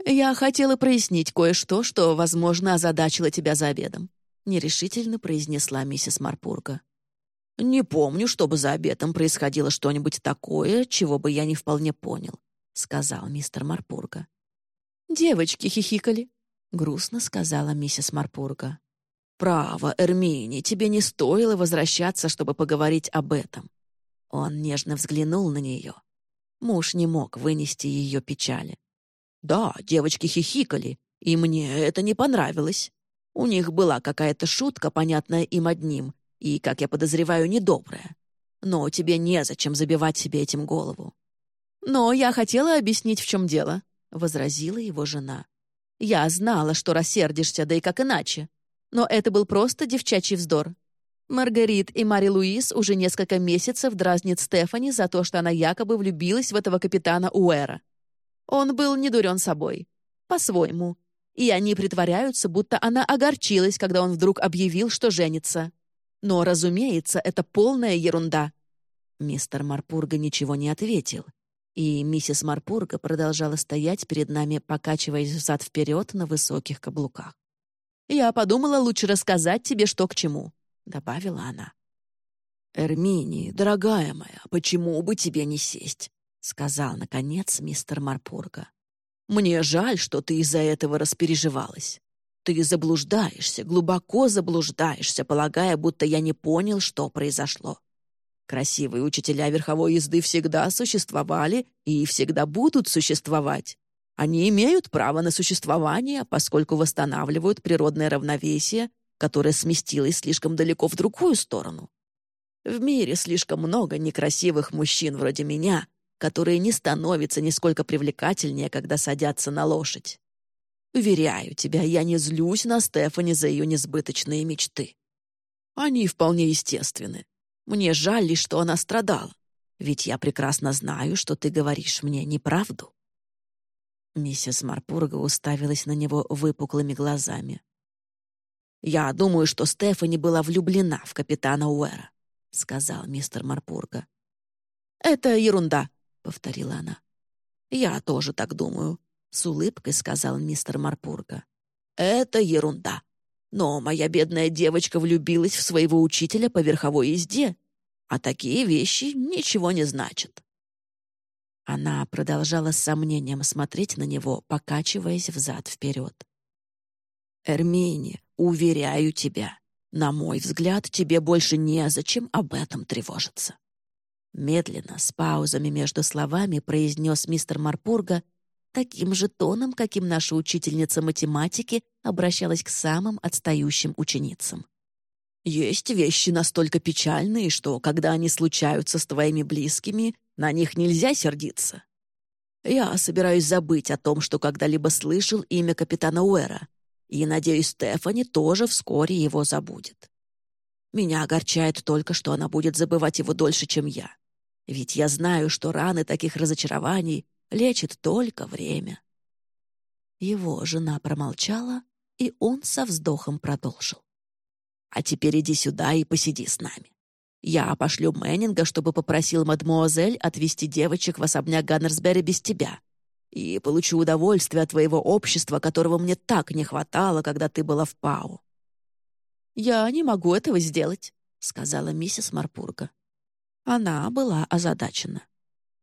«Я хотела прояснить кое-что, что, возможно, озадачило тебя за обедом», — нерешительно произнесла миссис Марпурга. «Не помню, чтобы за обедом происходило что-нибудь такое, чего бы я не вполне понял», — сказал мистер Марпурга. «Девочки хихикали», — грустно сказала миссис Марпурга. «Право, Эрмини, тебе не стоило возвращаться, чтобы поговорить об этом». Он нежно взглянул на нее. Муж не мог вынести ее печали. «Да, девочки хихикали, и мне это не понравилось. У них была какая-то шутка, понятная им одним, и, как я подозреваю, недобрая. Но тебе незачем забивать себе этим голову». «Но я хотела объяснить, в чем дело», — возразила его жена. «Я знала, что рассердишься, да и как иначе. Но это был просто девчачий вздор. Маргарит и Мари Луис уже несколько месяцев дразнит Стефани за то, что она якобы влюбилась в этого капитана Уэра. Он был не дурен собой. По-своему. И они притворяются, будто она огорчилась, когда он вдруг объявил, что женится. Но, разумеется, это полная ерунда. Мистер Марпурга ничего не ответил, и миссис Марпурга продолжала стоять перед нами, покачиваясь взад-вперед на высоких каблуках. «Я подумала, лучше рассказать тебе, что к чему добавила она. «Эрмини, дорогая моя, почему бы тебе не сесть?» — сказал, наконец, мистер Марпурга. «Мне жаль, что ты из-за этого распереживалась. Ты заблуждаешься, глубоко заблуждаешься, полагая, будто я не понял, что произошло. Красивые учителя верховой езды всегда существовали и всегда будут существовать. Они имеют право на существование, поскольку восстанавливают природное равновесие которая сместилась слишком далеко в другую сторону. В мире слишком много некрасивых мужчин вроде меня, которые не становятся нисколько привлекательнее, когда садятся на лошадь. Уверяю тебя, я не злюсь на Стефани за ее несбыточные мечты. Они вполне естественны. Мне жаль лишь, что она страдала, ведь я прекрасно знаю, что ты говоришь мне неправду. Миссис Марпурга уставилась на него выпуклыми глазами. «Я думаю, что Стефани была влюблена в капитана Уэра», — сказал мистер Марпурга. «Это ерунда», — повторила она. «Я тоже так думаю», — с улыбкой сказал мистер Марпурга. «Это ерунда. Но моя бедная девочка влюбилась в своего учителя по верховой езде, а такие вещи ничего не значат». Она продолжала с сомнением смотреть на него, покачиваясь взад-вперед. «Эрмини, уверяю тебя, на мой взгляд, тебе больше незачем об этом тревожиться». Медленно, с паузами между словами, произнес мистер Марпурга таким же тоном, каким наша учительница математики обращалась к самым отстающим ученицам. Есть вещи настолько печальные, что, когда они случаются с твоими близкими, на них нельзя сердиться. Я собираюсь забыть о том, что когда-либо слышал имя капитана Уэра, и, надеюсь, Стефани тоже вскоре его забудет. Меня огорчает только, что она будет забывать его дольше, чем я. Ведь я знаю, что раны таких разочарований лечит только время. Его жена промолчала, и он со вздохом продолжил. А теперь иди сюда и посиди с нами. Я пошлю Мэннинга, чтобы попросил мадмуазель отвезти девочек в особняк Ганнерсбери без тебя. И получу удовольствие от твоего общества, которого мне так не хватало, когда ты была в Пау». «Я не могу этого сделать», — сказала миссис Марпурга. Она была озадачена.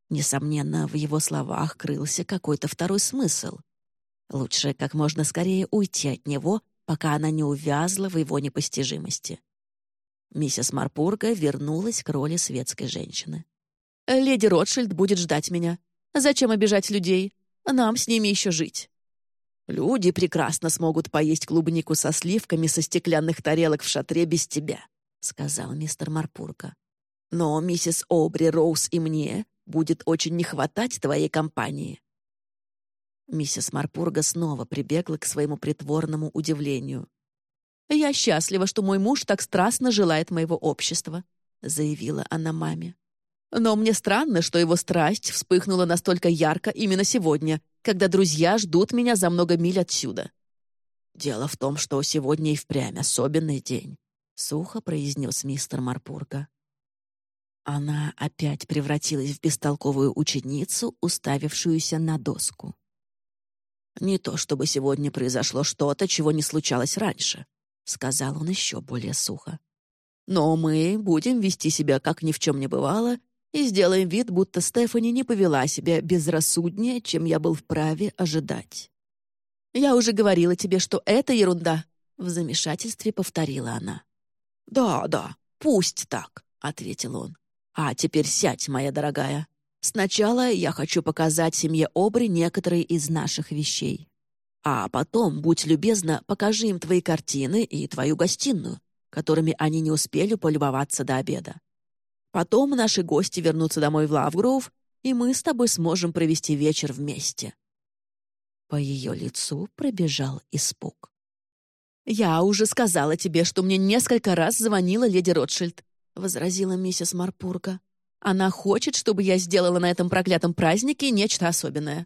Несомненно, в его словах крылся какой-то второй смысл. Лучше как можно скорее уйти от него пока она не увязла в его непостижимости. Миссис Марпурга вернулась к роли светской женщины. «Леди Ротшильд будет ждать меня. Зачем обижать людей? Нам с ними еще жить». «Люди прекрасно смогут поесть клубнику со сливками со стеклянных тарелок в шатре без тебя», — сказал мистер Марпурга. «Но миссис Обри, Роуз и мне будет очень не хватать твоей компании. Миссис Марпурга снова прибегла к своему притворному удивлению. «Я счастлива, что мой муж так страстно желает моего общества», — заявила она маме. «Но мне странно, что его страсть вспыхнула настолько ярко именно сегодня, когда друзья ждут меня за много миль отсюда». «Дело в том, что сегодня и впрямь особенный день», — сухо произнес мистер Марпурга. Она опять превратилась в бестолковую ученицу, уставившуюся на доску. «Не то чтобы сегодня произошло что-то, чего не случалось раньше», — сказал он еще более сухо. «Но мы будем вести себя, как ни в чем не бывало, и сделаем вид, будто Стефани не повела себя безрассуднее, чем я был вправе ожидать». «Я уже говорила тебе, что это ерунда», — в замешательстве повторила она. «Да, да, пусть так», — ответил он. «А теперь сядь, моя дорогая. Сначала я хочу показать семье Обри некоторые из наших вещей. А потом, будь любезна, покажи им твои картины и твою гостиную, которыми они не успели полюбоваться до обеда. Потом наши гости вернутся домой в Лавгроув, и мы с тобой сможем провести вечер вместе». По ее лицу пробежал испуг. «Я уже сказала тебе, что мне несколько раз звонила леди Ротшильд», — возразила миссис Марпурга. Она хочет, чтобы я сделала на этом проклятом празднике нечто особенное».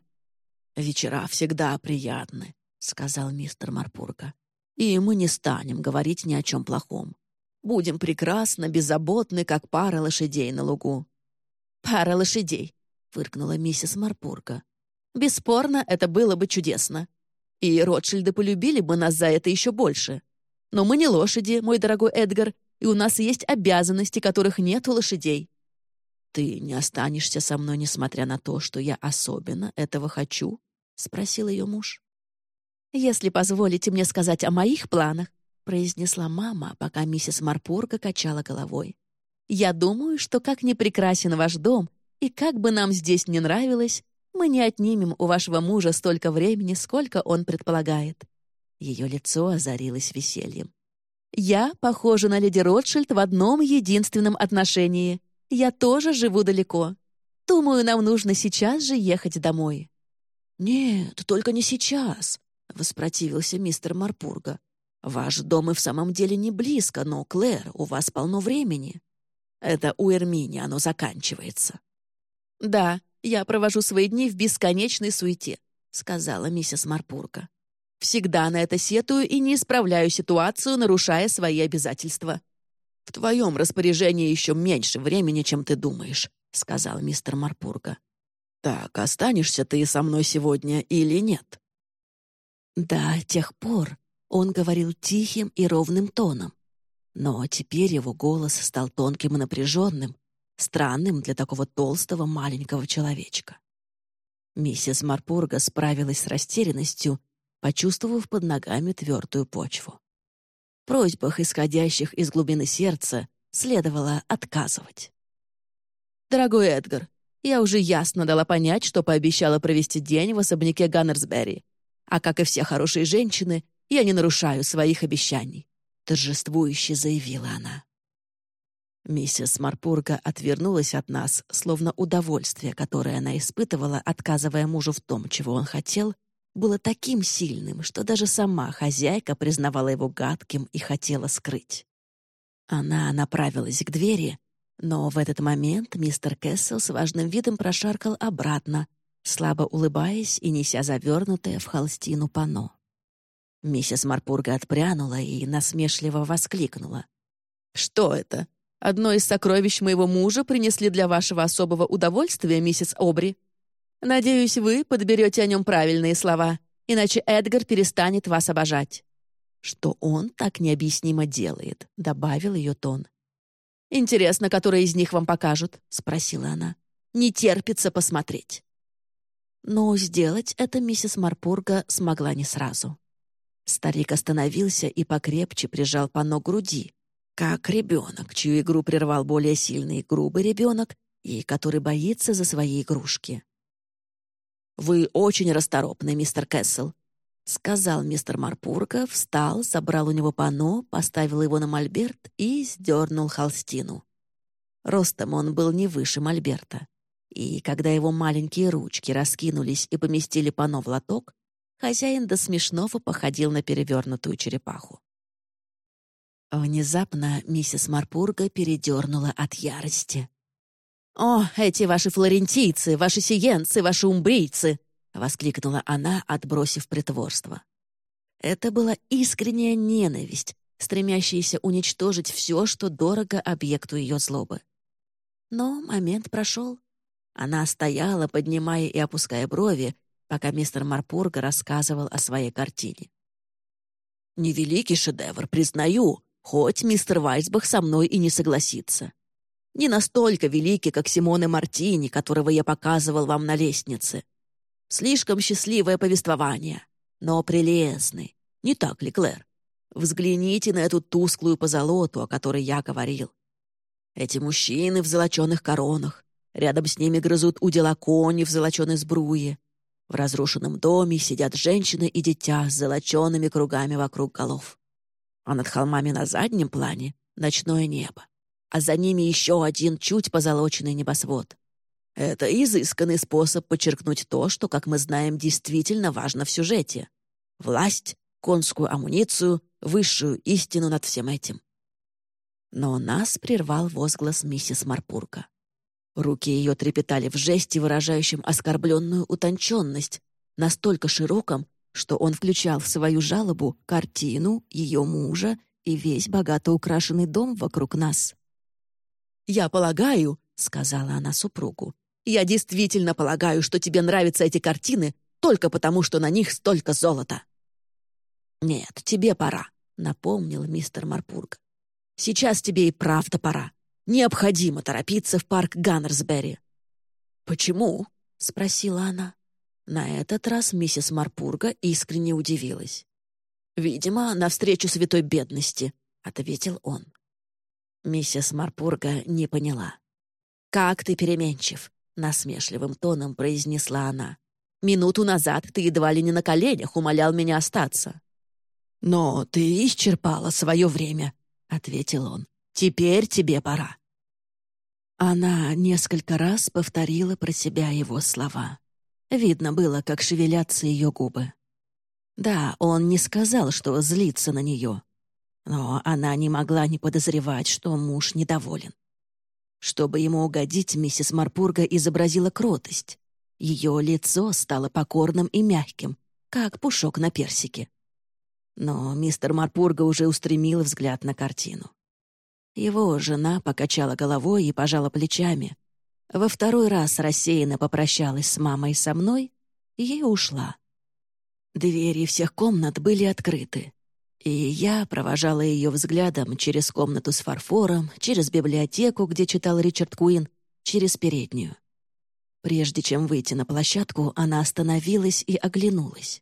«Вечера всегда приятны», — сказал мистер Марпурга. «И мы не станем говорить ни о чем плохом. Будем прекрасно, беззаботны, как пара лошадей на лугу». «Пара лошадей», — фыркнула миссис Марпурга. «Бесспорно, это было бы чудесно. И Ротшильды полюбили бы нас за это еще больше. Но мы не лошади, мой дорогой Эдгар, и у нас есть обязанности, которых нет у лошадей. «Ты не останешься со мной, несмотря на то, что я особенно этого хочу?» — спросил ее муж. «Если позволите мне сказать о моих планах», — произнесла мама, пока миссис Марпурга качала головой. «Я думаю, что как ни прекрасен ваш дом, и как бы нам здесь не нравилось, мы не отнимем у вашего мужа столько времени, сколько он предполагает». Ее лицо озарилось весельем. «Я похожа на леди Ротшильд в одном единственном отношении. Я тоже живу далеко. Думаю, нам нужно сейчас же ехать домой». «Нет, только не сейчас», — воспротивился мистер Марпурга. «Ваш дом и в самом деле не близко, но, Клэр, у вас полно времени. Это у Эрмини оно заканчивается». «Да, я провожу свои дни в бесконечной суете», — сказала миссис Марпурга. Всегда на это сетую и не исправляю ситуацию, нарушая свои обязательства. «В твоем распоряжении еще меньше времени, чем ты думаешь», — сказал мистер Марпурга. «Так, останешься ты со мной сегодня или нет?» До тех пор он говорил тихим и ровным тоном. Но теперь его голос стал тонким и напряженным, странным для такого толстого маленького человечка. Миссис Марпурга справилась с растерянностью, почувствовав под ногами твердую почву. В просьбах, исходящих из глубины сердца, следовало отказывать. «Дорогой Эдгар, я уже ясно дала понять, что пообещала провести день в особняке Ганнерсбери. А как и все хорошие женщины, я не нарушаю своих обещаний», — торжествующе заявила она. Миссис Марпурга отвернулась от нас, словно удовольствие, которое она испытывала, отказывая мужу в том, чего он хотел, было таким сильным, что даже сама хозяйка признавала его гадким и хотела скрыть. Она направилась к двери, но в этот момент мистер Кессел с важным видом прошаркал обратно, слабо улыбаясь и неся завернутое в холстину пано. Миссис Марпурга отпрянула и насмешливо воскликнула. «Что это? Одно из сокровищ моего мужа принесли для вашего особого удовольствия, миссис Обри. Надеюсь, вы подберете о нем правильные слова, иначе Эдгар перестанет вас обожать». «Что он так необъяснимо делает», — добавил ее тон. «Интересно, который из них вам покажут?» — спросила она. «Не терпится посмотреть». Но сделать это миссис Марпурга смогла не сразу. Старик остановился и покрепче прижал пано груди, как ребенок, чью игру прервал более сильный и грубый ребенок, и который боится за свои игрушки. «Вы очень расторопный, мистер Кессел», — сказал мистер Марпурга, встал, забрал у него пано, поставил его на мольберт и сдернул холстину. Ростом он был не выше мольберта. И когда его маленькие ручки раскинулись и поместили пано в лоток, хозяин до смешного походил на перевернутую черепаху. Внезапно миссис Марпурга передернула от ярости. «О, эти ваши флорентийцы, ваши сиенцы, ваши умбрийцы!» — воскликнула она, отбросив притворство. Это была искренняя ненависть, стремящаяся уничтожить все, что дорого объекту ее злобы. Но момент прошел. Она стояла, поднимая и опуская брови, пока мистер Марпурга рассказывал о своей картине. «Невеликий шедевр, признаю, хоть мистер Вайсбах со мной и не согласится. Не настолько великий, как Симоне Мартини, которого я показывал вам на лестнице. Слишком счастливое повествование, но прелестный. Не так ли, Клэр? Взгляните на эту тусклую позолоту, о которой я говорил. Эти мужчины в золоченых коронах. Рядом с ними грызут удила кони в золоченой сбруе. В разрушенном доме сидят женщины и дитя с золочеными кругами вокруг голов а над холмами на заднем плане — ночное небо, а за ними еще один чуть позолоченный небосвод. Это изысканный способ подчеркнуть то, что, как мы знаем, действительно важно в сюжете. Власть, конскую амуницию, высшую истину над всем этим. Но нас прервал возглас миссис Марпурка. Руки ее трепетали в жесте, выражающем оскорбленную утонченность, настолько широком, что он включал в свою жалобу картину, ее мужа и весь богато украшенный дом вокруг нас. «Я полагаю», — сказала она супругу, «я действительно полагаю, что тебе нравятся эти картины только потому, что на них столько золота». «Нет, тебе пора», — напомнил мистер Марпург. «Сейчас тебе и правда пора. Необходимо торопиться в парк Ганнерсбери». «Почему?» — спросила она. На этот раз миссис Марпурга искренне удивилась. «Видимо, навстречу святой бедности», — ответил он. Миссис Марпурга не поняла. «Как ты переменчив!» — насмешливым тоном произнесла она. «Минуту назад ты едва ли не на коленях умолял меня остаться». «Но ты исчерпала свое время», — ответил он. «Теперь тебе пора». Она несколько раз повторила про себя его слова. Видно было, как шевелятся ее губы. Да, он не сказал, что злится на нее. Но она не могла не подозревать, что муж недоволен. Чтобы ему угодить, миссис Марпурга изобразила кротость. Ее лицо стало покорным и мягким, как пушок на персике. Но мистер Марпурга уже устремил взгляд на картину. Его жена покачала головой и пожала плечами. Во второй раз рассеянно попрощалась с мамой со мной и ушла. Двери всех комнат были открыты, и я провожала ее взглядом через комнату с фарфором, через библиотеку, где читал Ричард Куин, через переднюю. Прежде чем выйти на площадку, она остановилась и оглянулась.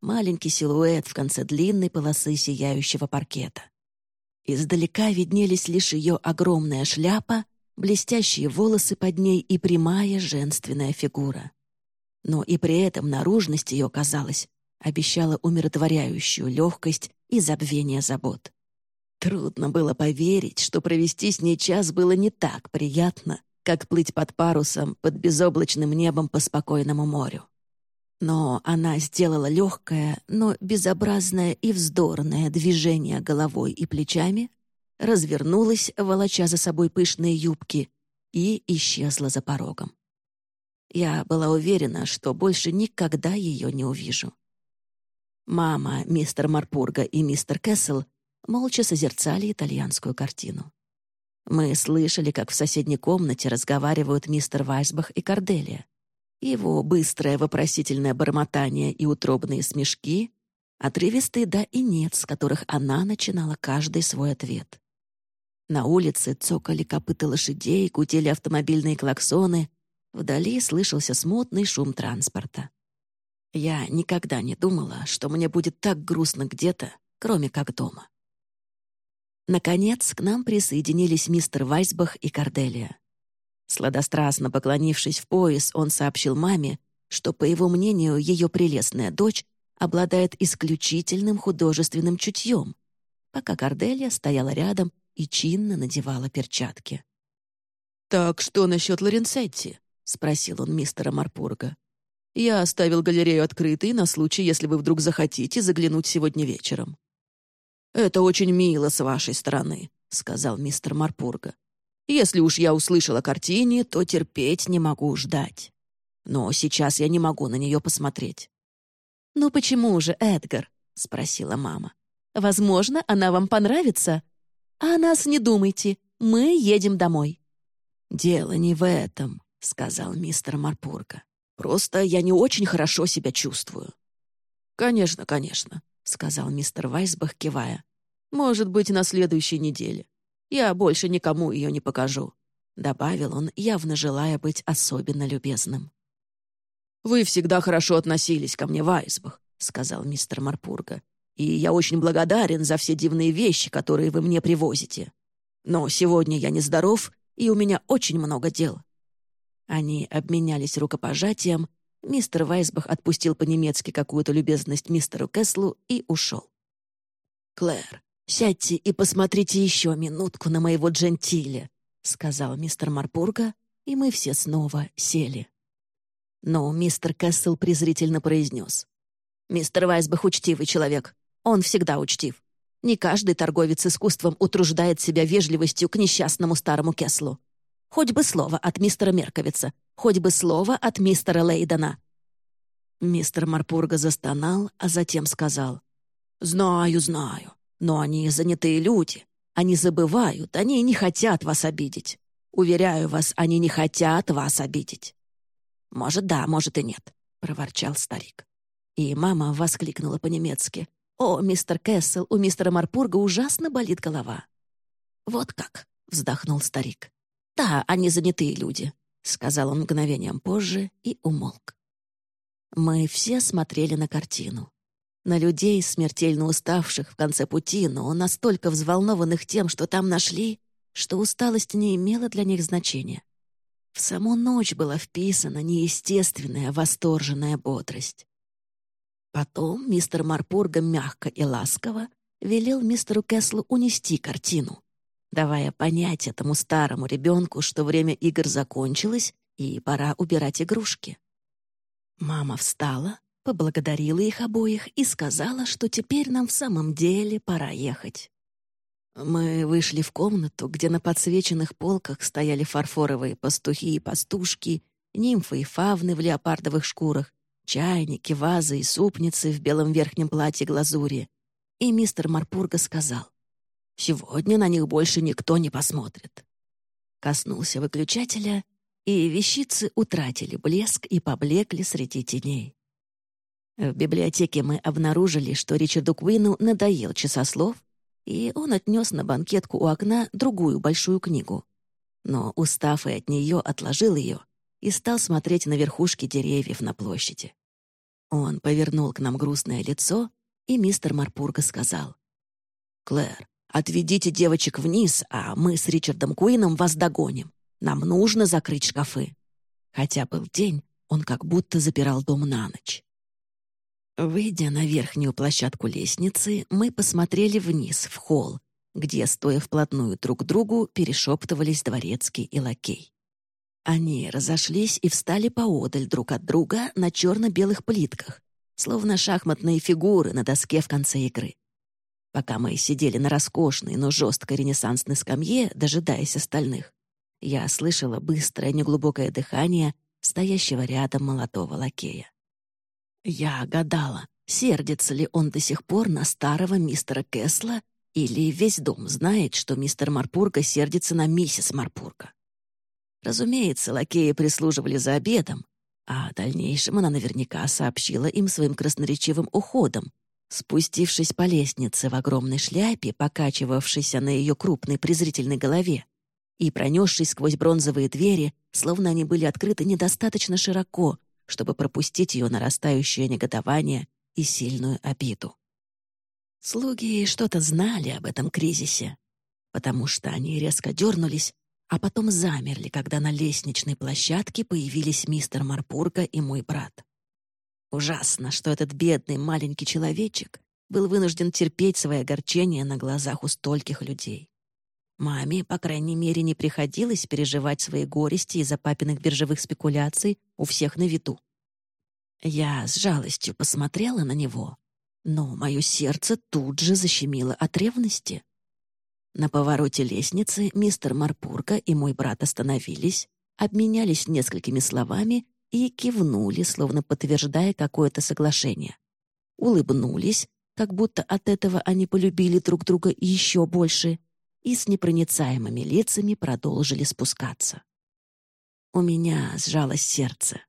Маленький силуэт в конце длинной полосы сияющего паркета. Издалека виднелись лишь ее огромная шляпа, блестящие волосы под ней и прямая женственная фигура. Но и при этом наружность ее, казалось, обещала умиротворяющую легкость и забвение забот. Трудно было поверить, что провести с ней час было не так приятно, как плыть под парусом под безоблачным небом по спокойному морю. Но она сделала легкое, но безобразное и вздорное движение головой и плечами, развернулась, волоча за собой пышные юбки, и исчезла за порогом. Я была уверена, что больше никогда ее не увижу. Мама, мистер Марпурга и мистер Кессел молча созерцали итальянскую картину. Мы слышали, как в соседней комнате разговаривают мистер Вайсбах и Корделия. Его быстрое вопросительное бормотание и утробные смешки, отрывистые «да» и «нет», с которых она начинала каждый свой ответ. На улице цокали копыта лошадей, гудели автомобильные клаксоны, вдали слышался смутный шум транспорта. Я никогда не думала, что мне будет так грустно где-то, кроме как дома. Наконец, к нам присоединились мистер Вайсбах и Корделия. Сладострастно поклонившись в пояс, он сообщил маме, что, по его мнению, ее прелестная дочь обладает исключительным художественным чутьем, пока Корделия стояла рядом и чинно надевала перчатки. «Так что насчет Лоренцетти?» — спросил он мистера Марпурга. «Я оставил галерею открытой на случай, если вы вдруг захотите заглянуть сегодня вечером». «Это очень мило с вашей стороны», — сказал мистер Марпурга. «Если уж я услышал о картине, то терпеть не могу ждать. Но сейчас я не могу на нее посмотреть». «Ну почему же, Эдгар?» — спросила мама. «Возможно, она вам понравится. А о нас не думайте, мы едем домой». «Дело не в этом», — сказал мистер Марпурга. «Просто я не очень хорошо себя чувствую». «Конечно, конечно», — сказал мистер Вайсбах, кивая. Может быть, на следующей неделе. Я больше никому ее не покажу», — добавил он, явно желая быть особенно любезным. «Вы всегда хорошо относились ко мне, Вайсбах», — сказал мистер Марпурга. «И я очень благодарен за все дивные вещи, которые вы мне привозите. Но сегодня я нездоров, и у меня очень много дел». Они обменялись рукопожатием, мистер Вайсбах отпустил по-немецки какую-то любезность мистеру Кеслу и ушел. «Клэр, «Сядьте и посмотрите еще минутку на моего джентиле», — сказал мистер Марпурга, и мы все снова сели. Но мистер Кэссел презрительно произнес. «Мистер Вайсбах учтивый человек. Он всегда учтив. Не каждый торговец искусством утруждает себя вежливостью к несчастному старому Кеслу. Хоть бы слово от мистера Мерковица, хоть бы слово от мистера Лейдена». Мистер Марпурга застонал, а затем сказал. «Знаю, знаю. Но они занятые люди. Они забывают, они не хотят вас обидеть. Уверяю вас, они не хотят вас обидеть». «Может, да, может и нет», — проворчал старик. И мама воскликнула по-немецки. «О, мистер Кессел, у мистера Марпурга ужасно болит голова». «Вот как», — вздохнул старик. «Да, они занятые люди», — сказал он мгновением позже и умолк. Мы все смотрели на картину на людей, смертельно уставших в конце пути, но настолько взволнованных тем, что там нашли, что усталость не имела для них значения. В саму ночь была вписана неестественная восторженная бодрость. Потом мистер Марпурга мягко и ласково велел мистеру Кеслу унести картину, давая понять этому старому ребенку, что время игр закончилось и пора убирать игрушки. Мама встала, поблагодарила их обоих и сказала, что теперь нам в самом деле пора ехать. Мы вышли в комнату, где на подсвеченных полках стояли фарфоровые пастухи и пастушки, нимфы и фавны в леопардовых шкурах, чайники, вазы и супницы в белом верхнем платье глазури. И мистер Марпурга сказал, «Сегодня на них больше никто не посмотрит». Коснулся выключателя, и вещицы утратили блеск и поблекли среди теней. В библиотеке мы обнаружили, что Ричарду Куину надоел часослов, и он отнес на банкетку у окна другую большую книгу. Но, устав и от нее, отложил ее и стал смотреть на верхушки деревьев на площади. Он повернул к нам грустное лицо, и мистер Марпурга сказал. «Клэр, отведите девочек вниз, а мы с Ричардом Куином вас догоним. Нам нужно закрыть шкафы». Хотя был день, он как будто запирал дом на ночь. Выйдя на верхнюю площадку лестницы, мы посмотрели вниз, в холл, где, стоя вплотную друг к другу, перешептывались дворецкий и лакей. Они разошлись и встали поодаль друг от друга на черно-белых плитках, словно шахматные фигуры на доске в конце игры. Пока мы сидели на роскошной, но жесткой ренессансной скамье, дожидаясь остальных, я слышала быстрое неглубокое дыхание стоящего рядом молодого лакея. Я гадала, сердится ли он до сих пор на старого мистера Кесла или весь дом знает, что мистер Марпурга сердится на миссис Марпурга. Разумеется, лакеи прислуживали за обедом, а дальнейшем она наверняка сообщила им своим красноречивым уходом, спустившись по лестнице в огромной шляпе, покачивавшейся на ее крупной презрительной голове, и пронесшись сквозь бронзовые двери, словно они были открыты недостаточно широко, чтобы пропустить ее нарастающее негодование и сильную обиду. Слуги что-то знали об этом кризисе, потому что они резко дернулись а потом замерли, когда на лестничной площадке появились мистер Марпурга и мой брат. Ужасно, что этот бедный маленький человечек был вынужден терпеть свои огорчения на глазах у стольких людей. Маме, по крайней мере, не приходилось переживать свои горести из-за папиных биржевых спекуляций у всех на виду. Я с жалостью посмотрела на него, но мое сердце тут же защемило от ревности. На повороте лестницы мистер Марпурка и мой брат остановились, обменялись несколькими словами и кивнули, словно подтверждая какое-то соглашение. Улыбнулись, как будто от этого они полюбили друг друга еще больше, и с непроницаемыми лицами продолжили спускаться. У меня сжалось сердце.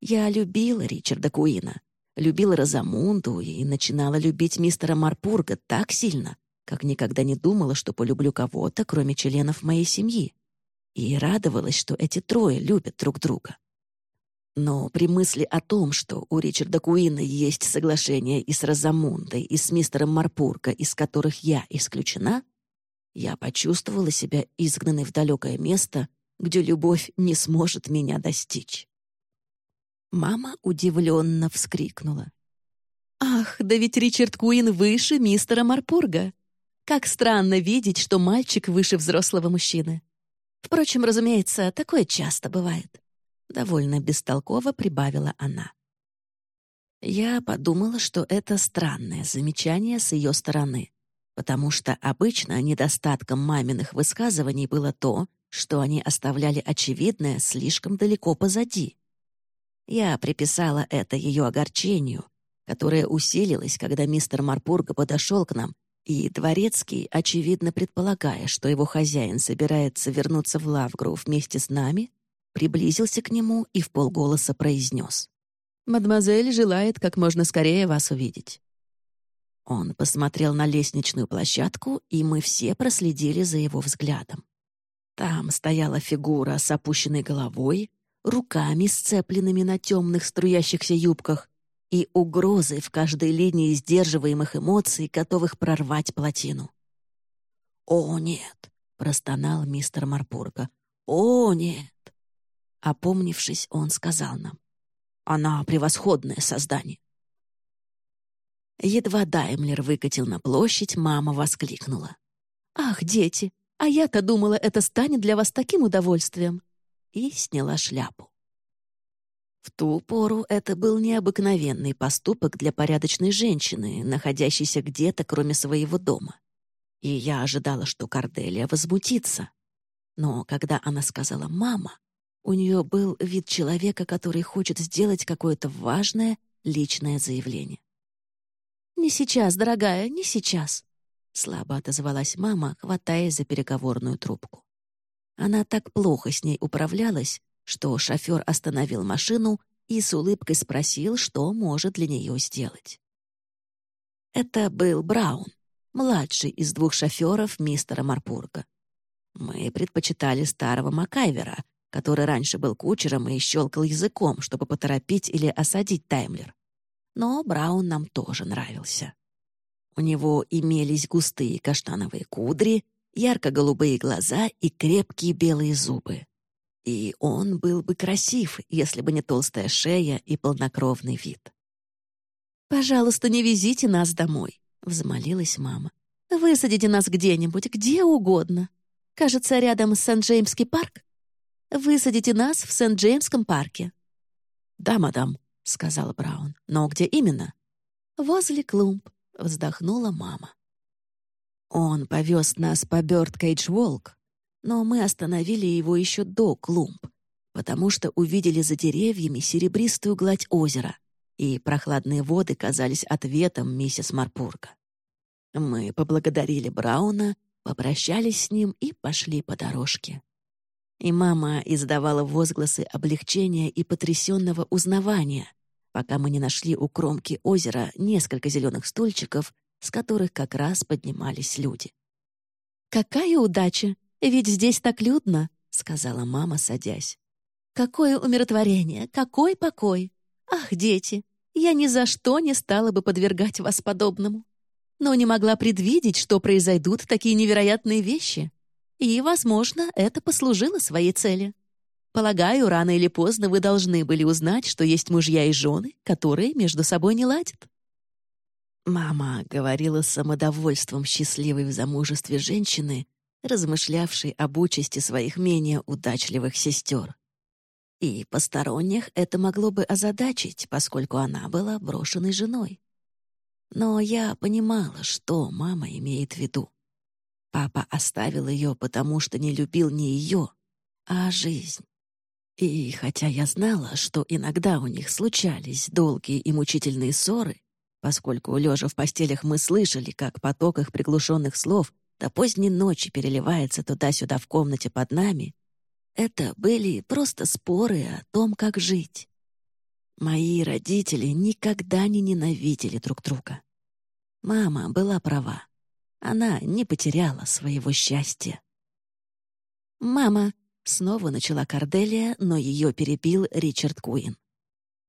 Я любила Ричарда Куина, любила Розамунду и начинала любить мистера Марпурга так сильно, как никогда не думала, что полюблю кого-то, кроме членов моей семьи. И радовалась, что эти трое любят друг друга. Но при мысли о том, что у Ричарда Куина есть соглашение и с Розамундой, и с мистером Марпурка, из которых я исключена, я почувствовала себя изгнанной в далекое место, где любовь не сможет меня достичь. Мама удивленно вскрикнула. «Ах, да ведь Ричард Куин выше мистера Марпурга!» Как странно видеть, что мальчик выше взрослого мужчины. Впрочем, разумеется, такое часто бывает. Довольно бестолково прибавила она. Я подумала, что это странное замечание с ее стороны, потому что обычно недостатком маминых высказываний было то, что они оставляли очевидное слишком далеко позади. Я приписала это ее огорчению, которое усилилось, когда мистер Марпурга подошел к нам и Дворецкий, очевидно предполагая, что его хозяин собирается вернуться в Лавгру вместе с нами, приблизился к нему и в полголоса произнес. «Мадемуазель желает как можно скорее вас увидеть». Он посмотрел на лестничную площадку, и мы все проследили за его взглядом. Там стояла фигура с опущенной головой, руками, сцепленными на темных струящихся юбках, и угрозой в каждой линии сдерживаемых эмоций, готовых прорвать плотину. «О, нет!» — простонал мистер Марпурга. «О, нет!» Опомнившись, он сказал нам. «Она превосходное создание». Едва Даймлер выкатил на площадь, мама воскликнула. «Ах, дети, а я-то думала, это станет для вас таким удовольствием!» И сняла шляпу. В ту пору это был необыкновенный поступок для порядочной женщины, находящейся где-то, кроме своего дома. И я ожидала, что Корделия возмутится. Но когда она сказала «мама», У нее был вид человека, который хочет сделать какое-то важное личное заявление. «Не сейчас, дорогая, не сейчас», — слабо отозвалась мама, хватаясь за переговорную трубку. Она так плохо с ней управлялась, что шофер остановил машину и с улыбкой спросил, что может для нее сделать. Это был Браун, младший из двух шоферов мистера Марпурга. Мы предпочитали старого Макайвера, который раньше был кучером и щелкал языком, чтобы поторопить или осадить Таймлер. Но Браун нам тоже нравился. У него имелись густые каштановые кудри, ярко-голубые глаза и крепкие белые зубы. И он был бы красив, если бы не толстая шея и полнокровный вид. «Пожалуйста, не везите нас домой», — взмолилась мама. «Высадите нас где-нибудь, где угодно. Кажется, рядом с Сент-Джеймский парк. Высадите нас в Сент-Джеймском парке». «Да, мадам», — сказала Браун. «Но где именно?» «Возле клумб», — вздохнула мама. Он повез нас по Бёрд-Кейдж-Волк, но мы остановили его еще до клумб, потому что увидели за деревьями серебристую гладь озера, и прохладные воды казались ответом миссис Марпурга. Мы поблагодарили Брауна, попрощались с ним и пошли по дорожке. И мама издавала возгласы облегчения и потрясенного узнавания, пока мы не нашли у кромки озера несколько зеленых стульчиков, с которых как раз поднимались люди. «Какая удача! Ведь здесь так людно!» — сказала мама, садясь. «Какое умиротворение! Какой покой! Ах, дети! Я ни за что не стала бы подвергать вас подобному. Но не могла предвидеть, что произойдут такие невероятные вещи. И, возможно, это послужило своей цели. Полагаю, рано или поздно вы должны были узнать, что есть мужья и жены, которые между собой не ладят. Мама говорила с самодовольством счастливой в замужестве женщины, размышлявшей об участи своих менее удачливых сестер. И посторонних это могло бы озадачить, поскольку она была брошенной женой. Но я понимала, что мама имеет в виду. Папа оставил ее, потому что не любил не ее, а жизнь. И хотя я знала, что иногда у них случались долгие и мучительные ссоры, поскольку, лежа в постелях, мы слышали, как поток их приглушенных слов до поздней ночи переливается туда-сюда в комнате под нами, это были просто споры о том, как жить. Мои родители никогда не ненавидели друг друга. Мама была права. Она не потеряла своего счастья. «Мама!» — снова начала Корделия, но ее перебил Ричард Куин.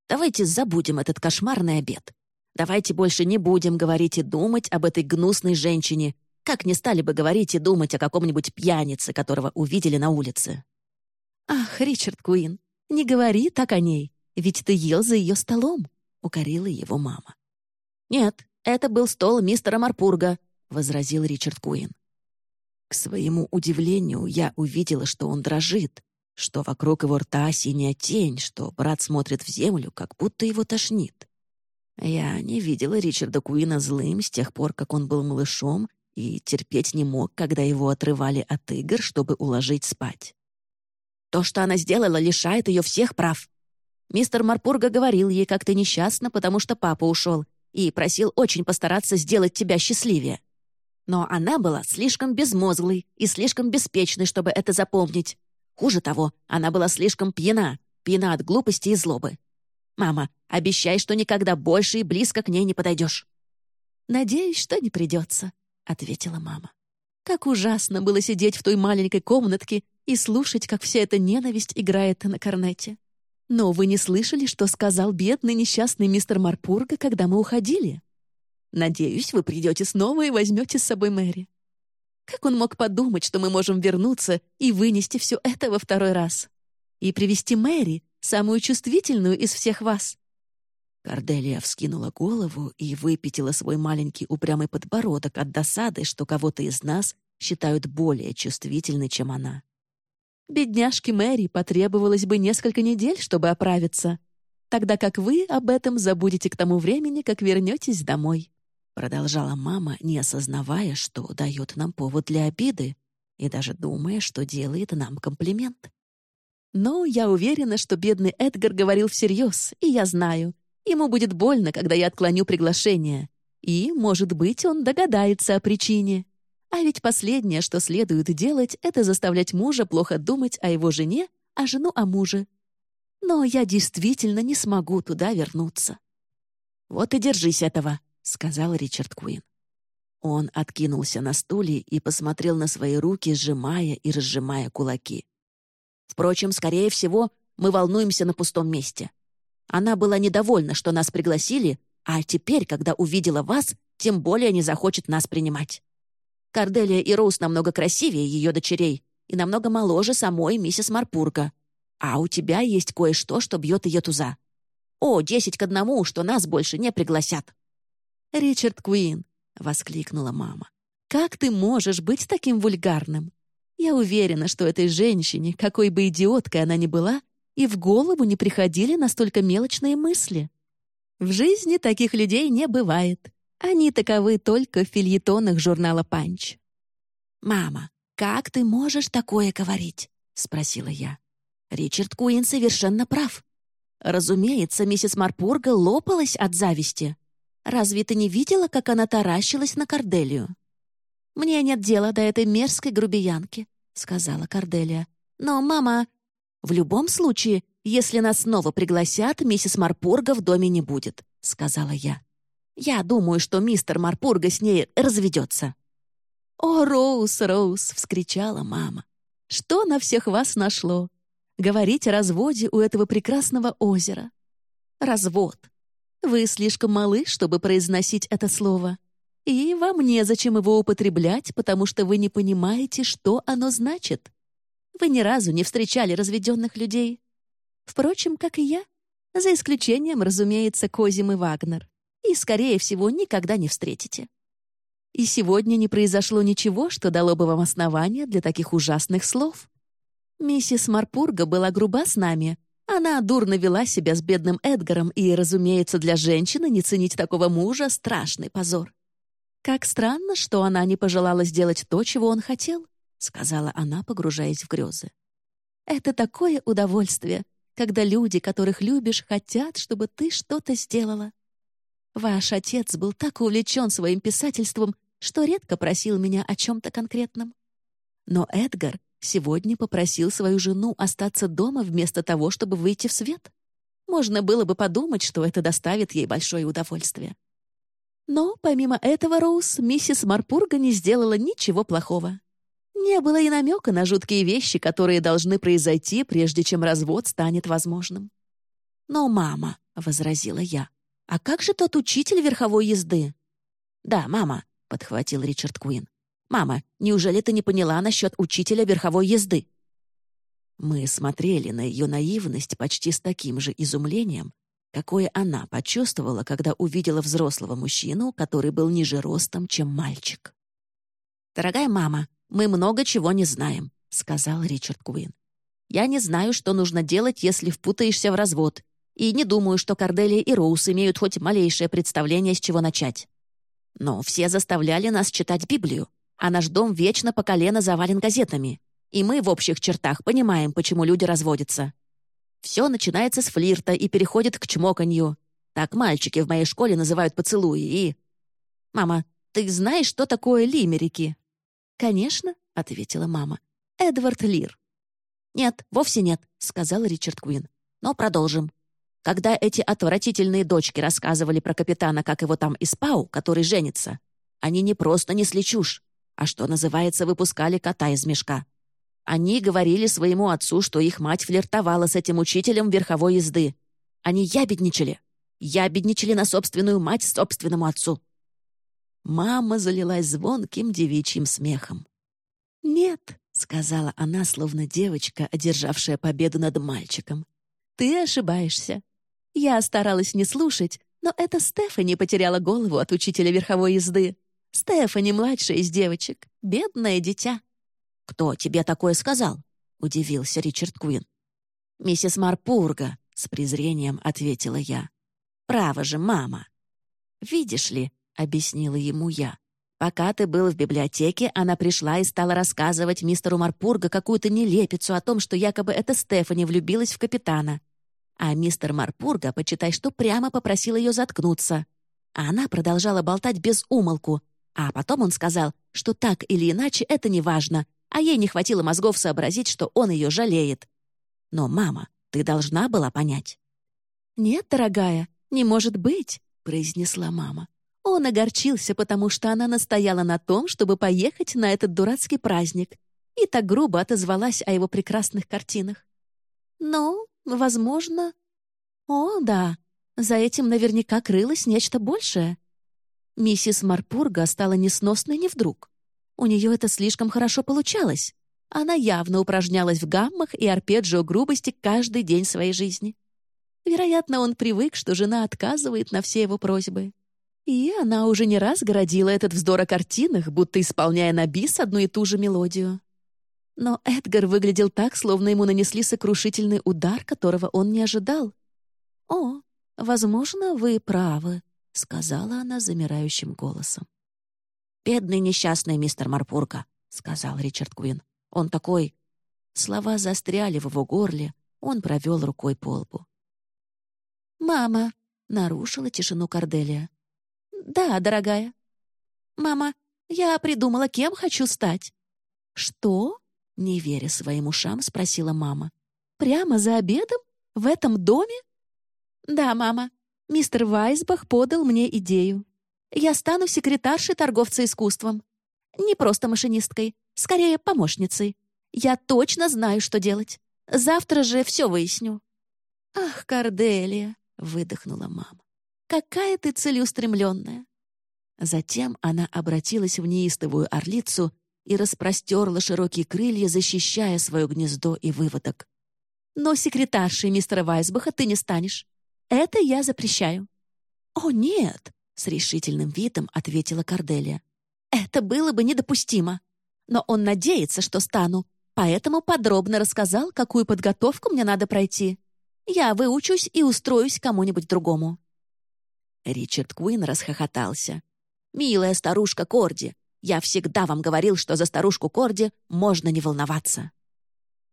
«Давайте забудем этот кошмарный обед. Давайте больше не будем говорить и думать об этой гнусной женщине, как не стали бы говорить и думать о каком-нибудь пьянице, которого увидели на улице. «Ах, Ричард Куин, не говори так о ней, ведь ты ел за ее столом», — укорила его мама. «Нет, это был стол мистера Марпурга», — возразил Ричард Куин. К своему удивлению, я увидела, что он дрожит, что вокруг его рта синяя тень, что брат смотрит в землю, как будто его тошнит. Я не видела Ричарда Куина злым с тех пор, как он был малышом и терпеть не мог, когда его отрывали от игр, чтобы уложить спать. То, что она сделала, лишает ее всех прав. Мистер Марпурга говорил ей, как ты несчастна, потому что папа ушел, и просил очень постараться сделать тебя счастливее. Но она была слишком безмозглой и слишком беспечной, чтобы это запомнить. Хуже того, она была слишком пьяна, пьяна от глупости и злобы. «Мама, обещай, что никогда больше и близко к ней не подойдешь». «Надеюсь, что не придется», — ответила мама. Как ужасно было сидеть в той маленькой комнатке и слушать, как вся эта ненависть играет на корнете. Но вы не слышали, что сказал бедный несчастный мистер Марпурга, когда мы уходили? Надеюсь, вы придете снова и возьмете с собой Мэри. Как он мог подумать, что мы можем вернуться и вынести все это во второй раз? И привести Мэри, самую чувствительную из всех вас». Корделия вскинула голову и выпятила свой маленький упрямый подбородок от досады, что кого-то из нас считают более чувствительной, чем она. Бедняжке Мэри потребовалось бы несколько недель, чтобы оправиться, тогда как вы об этом забудете к тому времени, как вернетесь домой. Продолжала мама, не осознавая, что дает нам повод для обиды, и даже думая, что делает нам комплимент. Но я уверена, что бедный Эдгар говорил всерьез, и я знаю. Ему будет больно, когда я отклоню приглашение. И, может быть, он догадается о причине. А ведь последнее, что следует делать, это заставлять мужа плохо думать о его жене, а жену о муже. Но я действительно не смогу туда вернуться. «Вот и держись этого», — сказал Ричард Куин. Он откинулся на стуле и посмотрел на свои руки, сжимая и разжимая кулаки. Впрочем, скорее всего, мы волнуемся на пустом месте. Она была недовольна, что нас пригласили, а теперь, когда увидела вас, тем более не захочет нас принимать. Корделия и Роуз намного красивее ее дочерей и намного моложе самой миссис Марпурга. А у тебя есть кое-что, что бьет ее туза. О, десять к одному, что нас больше не пригласят. Ричард Куин, — воскликнула мама. «Как ты можешь быть таким вульгарным? Я уверена, что этой женщине, какой бы идиоткой она ни была, и в голову не приходили настолько мелочные мысли. В жизни таких людей не бывает. Они таковы только в фильетонах журнала «Панч». «Мама, как ты можешь такое говорить?» — спросила я. Ричард Куин совершенно прав. Разумеется, миссис Марпурга лопалась от зависти. Разве ты не видела, как она таращилась на Корделию?» «Мне нет дела до этой мерзкой грубиянки», — сказала Корделия. «Но, мама, в любом случае, если нас снова пригласят, миссис Марпурга в доме не будет», — сказала я. «Я думаю, что мистер Марпурга с ней разведется». «О, Роуз, Роуз!» — вскричала мама. «Что на всех вас нашло? Говорить о разводе у этого прекрасного озера. Развод. Вы слишком малы, чтобы произносить это слово. И вам незачем его употреблять, потому что вы не понимаете, что оно значит. Вы ни разу не встречали разведенных людей. Впрочем, как и я. За исключением, разумеется, Козим и Вагнер. И, скорее всего, никогда не встретите. И сегодня не произошло ничего, что дало бы вам основания для таких ужасных слов. Миссис Марпурга была груба с нами, она дурно вела себя с бедным Эдгаром, и, разумеется, для женщины не ценить такого мужа — страшный позор. «Как странно, что она не пожелала сделать то, чего он хотел», — сказала она, погружаясь в грезы. «Это такое удовольствие, когда люди, которых любишь, хотят, чтобы ты что-то сделала. Ваш отец был так увлечен своим писательством, что редко просил меня о чем-то конкретном. Но Эдгар Сегодня попросил свою жену остаться дома вместо того, чтобы выйти в свет. Можно было бы подумать, что это доставит ей большое удовольствие. Но, помимо этого, Роуз, миссис Марпурга не сделала ничего плохого. Не было и намека на жуткие вещи, которые должны произойти, прежде чем развод станет возможным. «Но, мама», — возразила я, — «а как же тот учитель верховой езды?» «Да, мама», — подхватил Ричард Куин. «Мама, неужели ты не поняла насчет учителя верховой езды?» Мы смотрели на ее наивность почти с таким же изумлением, какое она почувствовала, когда увидела взрослого мужчину, который был ниже ростом, чем мальчик. «Дорогая мама, мы много чего не знаем», — сказал Ричард Куин. «Я не знаю, что нужно делать, если впутаешься в развод, и не думаю, что Корделия и Роуз имеют хоть малейшее представление, с чего начать. Но все заставляли нас читать Библию, а наш дом вечно по колено завален газетами. И мы в общих чертах понимаем, почему люди разводятся. Все начинается с флирта и переходит к чмоканью. Так мальчики в моей школе называют поцелуи и... «Мама, ты знаешь, что такое лимерики?» «Конечно», — ответила мама. «Эдвард Лир». «Нет, вовсе нет», — сказал Ричард Куин. «Но продолжим. Когда эти отвратительные дочки рассказывали про капитана, как его там Испау, который женится, они не просто несли чушь а что называется, выпускали кота из мешка. Они говорили своему отцу, что их мать флиртовала с этим учителем верховой езды. Они ябедничали. Ябедничали на собственную мать собственному отцу. Мама залилась звонким девичьим смехом. «Нет», — сказала она, словно девочка, одержавшая победу над мальчиком. «Ты ошибаешься. Я старалась не слушать, но это Стефани потеряла голову от учителя верховой езды. Стефани младшая из девочек. Бедное дитя». «Кто тебе такое сказал?» — удивился Ричард Куин. «Миссис Марпурга», — с презрением ответила я. «Право же, мама». «Видишь ли», — объяснила ему я, Пока ты был в библиотеке, она пришла и стала рассказывать мистеру Марпурга какую-то нелепицу о том, что якобы эта Стефани влюбилась в капитана. А мистер Марпурга, почитай, что прямо попросил ее заткнуться. А она продолжала болтать без умолку. А потом он сказал, что так или иначе это не важно, а ей не хватило мозгов сообразить, что он ее жалеет. Но, мама, ты должна была понять. «Нет, дорогая, не может быть», — произнесла мама. Он огорчился, потому что она настояла на том, чтобы поехать на этот дурацкий праздник, и так грубо отозвалась о его прекрасных картинах. «Ну, возможно...» «О, да, за этим наверняка крылось нечто большее». Миссис Марпурга стала несносной не вдруг. У нее это слишком хорошо получалось. Она явно упражнялась в гаммах и арпеджио грубости каждый день своей жизни. Вероятно, он привык, что жена отказывает на все его просьбы. И она уже не раз городила этот вздор о картинах, будто исполняя на бис одну и ту же мелодию. Но Эдгар выглядел так, словно ему нанесли сокрушительный удар, которого он не ожидал. «О, возможно, вы правы», — сказала она замирающим голосом. «Бедный несчастный мистер Марпурка», — сказал Ричард Куин. «Он такой...» Слова застряли в его горле, он провел рукой по лбу. «Мама», — нарушила тишину Корделия. «Да, дорогая». «Мама, я придумала, кем хочу стать». «Что?» — не веря своим ушам, спросила мама. «Прямо за обедом? В этом доме?» «Да, мама. Мистер Вайсбах подал мне идею. Я стану секретаршей торговца искусством. Не просто машинисткой, скорее помощницей. Я точно знаю, что делать. Завтра же все выясню». «Ах, Корделия!» — выдохнула мама. Какая ты целеустремленная!» Затем она обратилась в неистовую орлицу и распростерла широкие крылья, защищая свое гнездо и выводок. «Но секретаршей мистера Вайсбаха ты не станешь. Это я запрещаю». «О, нет!» — с решительным видом ответила Корделия. «Это было бы недопустимо. Но он надеется, что стану, поэтому подробно рассказал, какую подготовку мне надо пройти. Я выучусь и устроюсь кому-нибудь другому». Ричард Куин расхохотался. «Милая старушка Корди, я всегда вам говорил, что за старушку Корди можно не волноваться».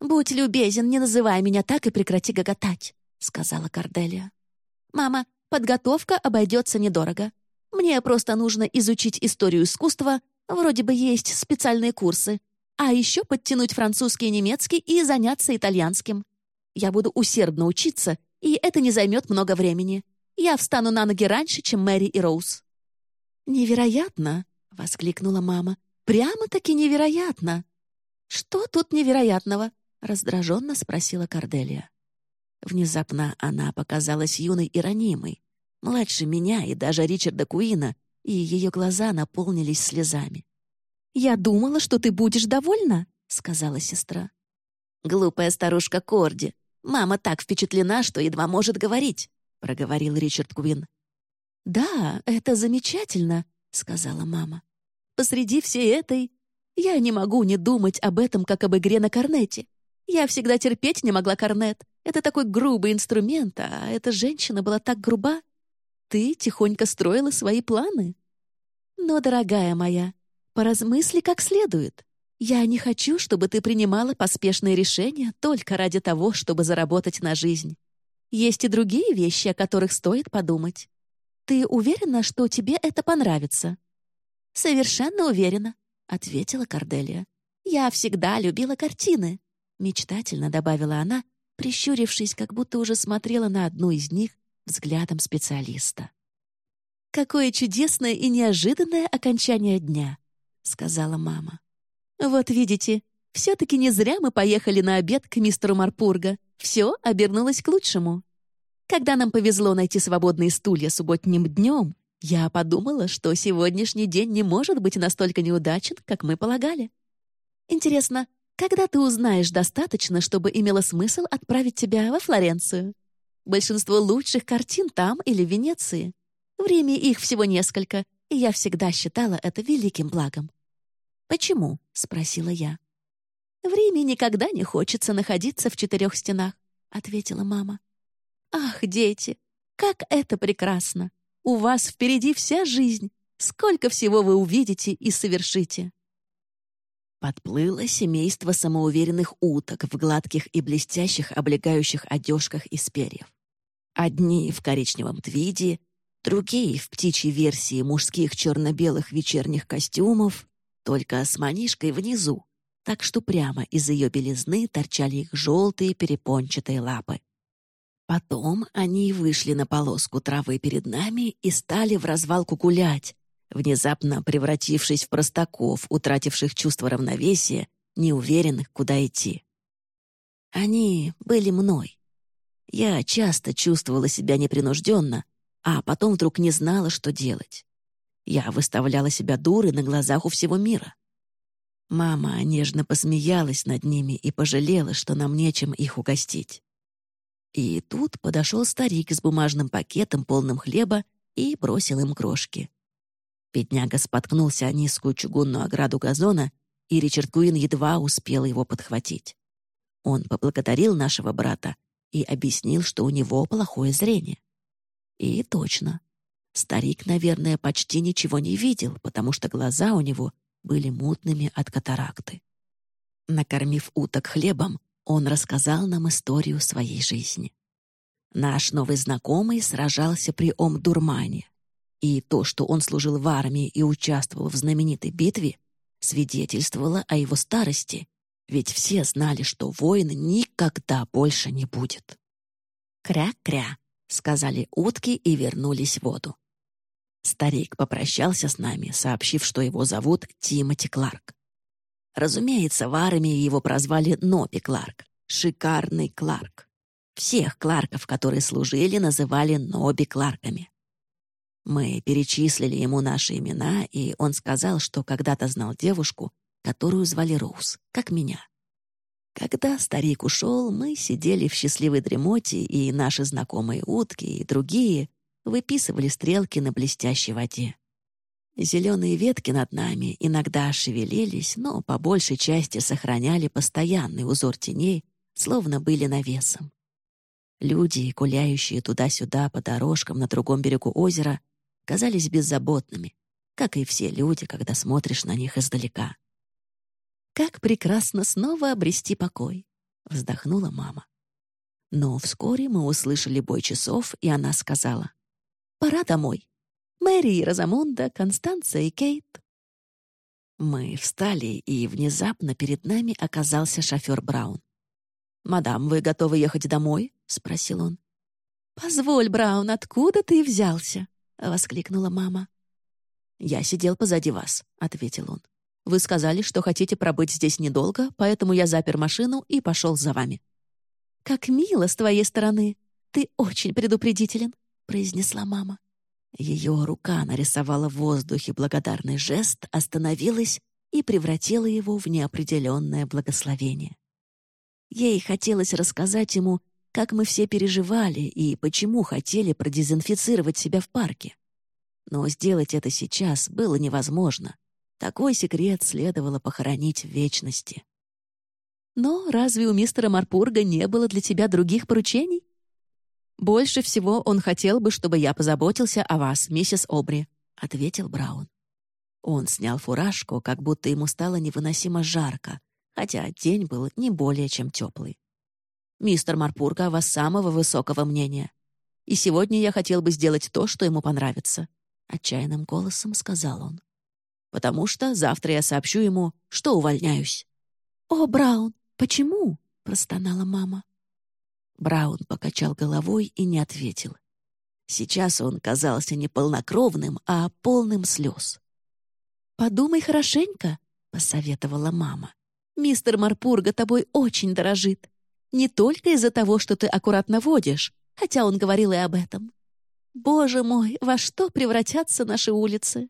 «Будь любезен, не называй меня так и прекрати гоготать», — сказала Корделия. «Мама, подготовка обойдется недорого. Мне просто нужно изучить историю искусства, вроде бы есть специальные курсы, а еще подтянуть французский и немецкий и заняться итальянским. Я буду усердно учиться, и это не займет много времени. Я встану на ноги раньше, чем Мэри и Роуз». «Невероятно!» — воскликнула мама. «Прямо-таки невероятно!» «Что тут невероятного?» — раздраженно спросила Корделия. Внезапно она показалась юной и ранимой, младше меня и даже Ричарда Куина, и ее глаза наполнились слезами. «Я думала, что ты будешь довольна», — сказала сестра. «Глупая старушка Корди. Мама так впечатлена, что едва может говорить. — проговорил Ричард Куин. «Да, это замечательно», — сказала мама. «Посреди всей этой я не могу не думать об этом, как об игре на корнете. Я всегда терпеть не могла корнет. Это такой грубый инструмент, а эта женщина была так груба. Ты тихонько строила свои планы. Но, дорогая моя, поразмысли как следует. Я не хочу, чтобы ты принимала поспешные решения только ради того, чтобы заработать на жизнь. Есть и другие вещи, о которых стоит подумать. Ты уверена, что тебе это понравится?» «Совершенно уверена», — ответила Корделия. «Я всегда любила картины», — мечтательно добавила она, прищурившись, как будто уже смотрела на одну из них взглядом специалиста. «Какое чудесное и неожиданное окончание дня», — сказала мама. «Вот видите, все-таки не зря мы поехали на обед к мистеру Марпурга. Все обернулось к лучшему. Когда нам повезло найти свободные стулья субботним днем, я подумала, что сегодняшний день не может быть настолько неудачен, как мы полагали. Интересно, когда ты узнаешь достаточно, чтобы имело смысл отправить тебя во Флоренцию? Большинство лучших картин там или в Венеции. В Риме их всего несколько, и я всегда считала это великим благом. «Почему?» — спросила я. «В Риме никогда не хочется находиться в четырех стенах», — ответила мама. «Ах, дети, как это прекрасно! У вас впереди вся жизнь. Сколько всего вы увидите и совершите!» Подплыло семейство самоуверенных уток в гладких и блестящих облегающих одежках из перьев. Одни в коричневом твиде, другие в птичьей версии мужских черно-белых вечерних костюмов, только с манишкой внизу, так что прямо из ее белизны торчали их желтые перепончатые лапы. Потом они вышли на полоску травы перед нами и стали в развалку гулять, внезапно превратившись в простаков, утративших чувство равновесия, неуверенных, куда идти. Они были мной. Я часто чувствовала себя непринужденно, а потом вдруг не знала, что делать. Я выставляла себя дурой на глазах у всего мира. Мама нежно посмеялась над ними и пожалела, что нам нечем их угостить. И тут подошел старик с бумажным пакетом, полным хлеба, и бросил им крошки. Бедняга споткнулся о низкую чугунную ограду газона, и Ричард Куин едва успел его подхватить. Он поблагодарил нашего брата и объяснил, что у него плохое зрение. И точно. Старик, наверное, почти ничего не видел, потому что глаза у него были мутными от катаракты. Накормив уток хлебом, он рассказал нам историю своей жизни. Наш новый знакомый сражался при Омдурмане, и то, что он служил в армии и участвовал в знаменитой битве, свидетельствовало о его старости, ведь все знали, что воин никогда больше не будет. «Кря-кря», — сказали утки и вернулись в воду. Старик попрощался с нами, сообщив, что его зовут Тимоти Кларк. Разумеется, в армии его прозвали Нопи Кларк, шикарный Кларк. Всех Кларков, которые служили, называли Ноби Кларками. Мы перечислили ему наши имена, и он сказал, что когда-то знал девушку, которую звали Роуз, как меня. Когда старик ушел, мы сидели в счастливой дремоте, и наши знакомые утки и другие выписывали стрелки на блестящей воде. Зеленые ветки над нами иногда шевелились, но по большей части сохраняли постоянный узор теней, словно были навесом. Люди, гуляющие туда-сюда по дорожкам на другом берегу озера, казались беззаботными, как и все люди, когда смотришь на них издалека. «Как прекрасно снова обрести покой!» — вздохнула мама. Но вскоре мы услышали бой часов, и она сказала, «Пора домой. Мэри и Розамунда, Констанция и Кейт». Мы встали, и внезапно перед нами оказался шофер Браун. «Мадам, вы готовы ехать домой?» — спросил он. «Позволь, Браун, откуда ты взялся?» — воскликнула мама. «Я сидел позади вас», — ответил он. «Вы сказали, что хотите пробыть здесь недолго, поэтому я запер машину и пошел за вами». «Как мило с твоей стороны! Ты очень предупредителен», — произнесла мама. Ее рука нарисовала в воздухе благодарный жест, остановилась и превратила его в неопределенное благословение. Ей хотелось рассказать ему, как мы все переживали и почему хотели продезинфицировать себя в парке. Но сделать это сейчас было невозможно. Такой секрет следовало похоронить в вечности. «Но разве у мистера Марпурга не было для тебя других поручений?» «Больше всего он хотел бы, чтобы я позаботился о вас, миссис Обри», — ответил Браун. Он снял фуражку, как будто ему стало невыносимо жарко, хотя день был не более чем теплый. Мистер Марпурга о вас самого высокого мнения. И сегодня я хотел бы сделать то, что ему понравится», — отчаянным голосом сказал он. «Потому что завтра я сообщу ему, что увольняюсь». «О, Браун, почему?» — простонала мама. Браун покачал головой и не ответил. Сейчас он казался не полнокровным, а полным слез. «Подумай хорошенько», — посоветовала мама. «Мистер Марпурга тобой очень дорожит. Не только из-за того, что ты аккуратно водишь, хотя он говорил и об этом. Боже мой, во что превратятся наши улицы?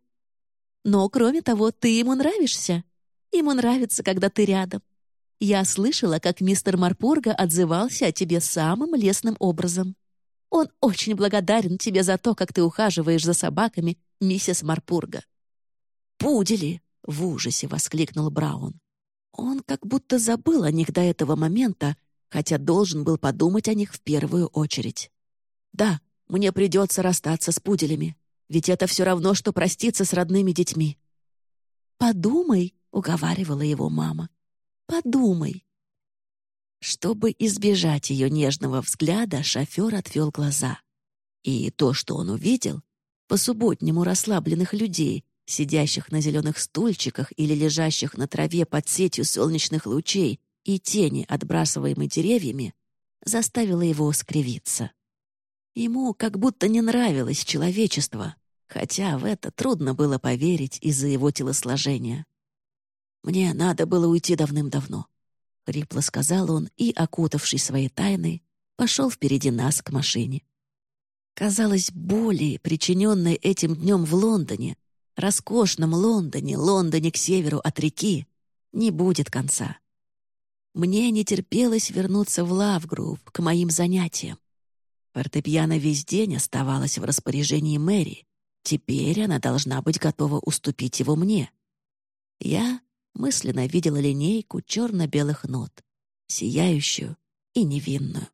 Но, кроме того, ты ему нравишься. Ему нравится, когда ты рядом. Я слышала, как мистер Марпурга отзывался о тебе самым лестным образом. Он очень благодарен тебе за то, как ты ухаживаешь за собаками, миссис Марпурга. «Пудели!» — в ужасе воскликнул Браун. Он как будто забыл о них до этого момента, хотя должен был подумать о них в первую очередь. «Да, мне придется расстаться с пуделями. ведь это все равно, что проститься с родными детьми». «Подумай», — уговаривала его мама. «Подумай». Чтобы избежать ее нежного взгляда, шофер отвел глаза. И то, что он увидел, по-субботнему расслабленных людей, сидящих на зеленых стульчиках или лежащих на траве под сетью солнечных лучей и тени, отбрасываемой деревьями, заставило его скривиться. Ему как будто не нравилось человечество, хотя в это трудно было поверить из-за его телосложения. «Мне надо было уйти давным-давно», — хрипло сказал он и, окутавший своей тайной, пошел впереди нас к машине. Казалось, боли, причиненной этим днем в Лондоне, роскошном Лондоне, Лондоне к северу от реки, не будет конца. Мне не терпелось вернуться в Лавгрув, к моим занятиям. Фортепиано весь день оставалось в распоряжении Мэри. Теперь она должна быть готова уступить его мне. Я мысленно видела линейку черно-белых нот, сияющую и невинную.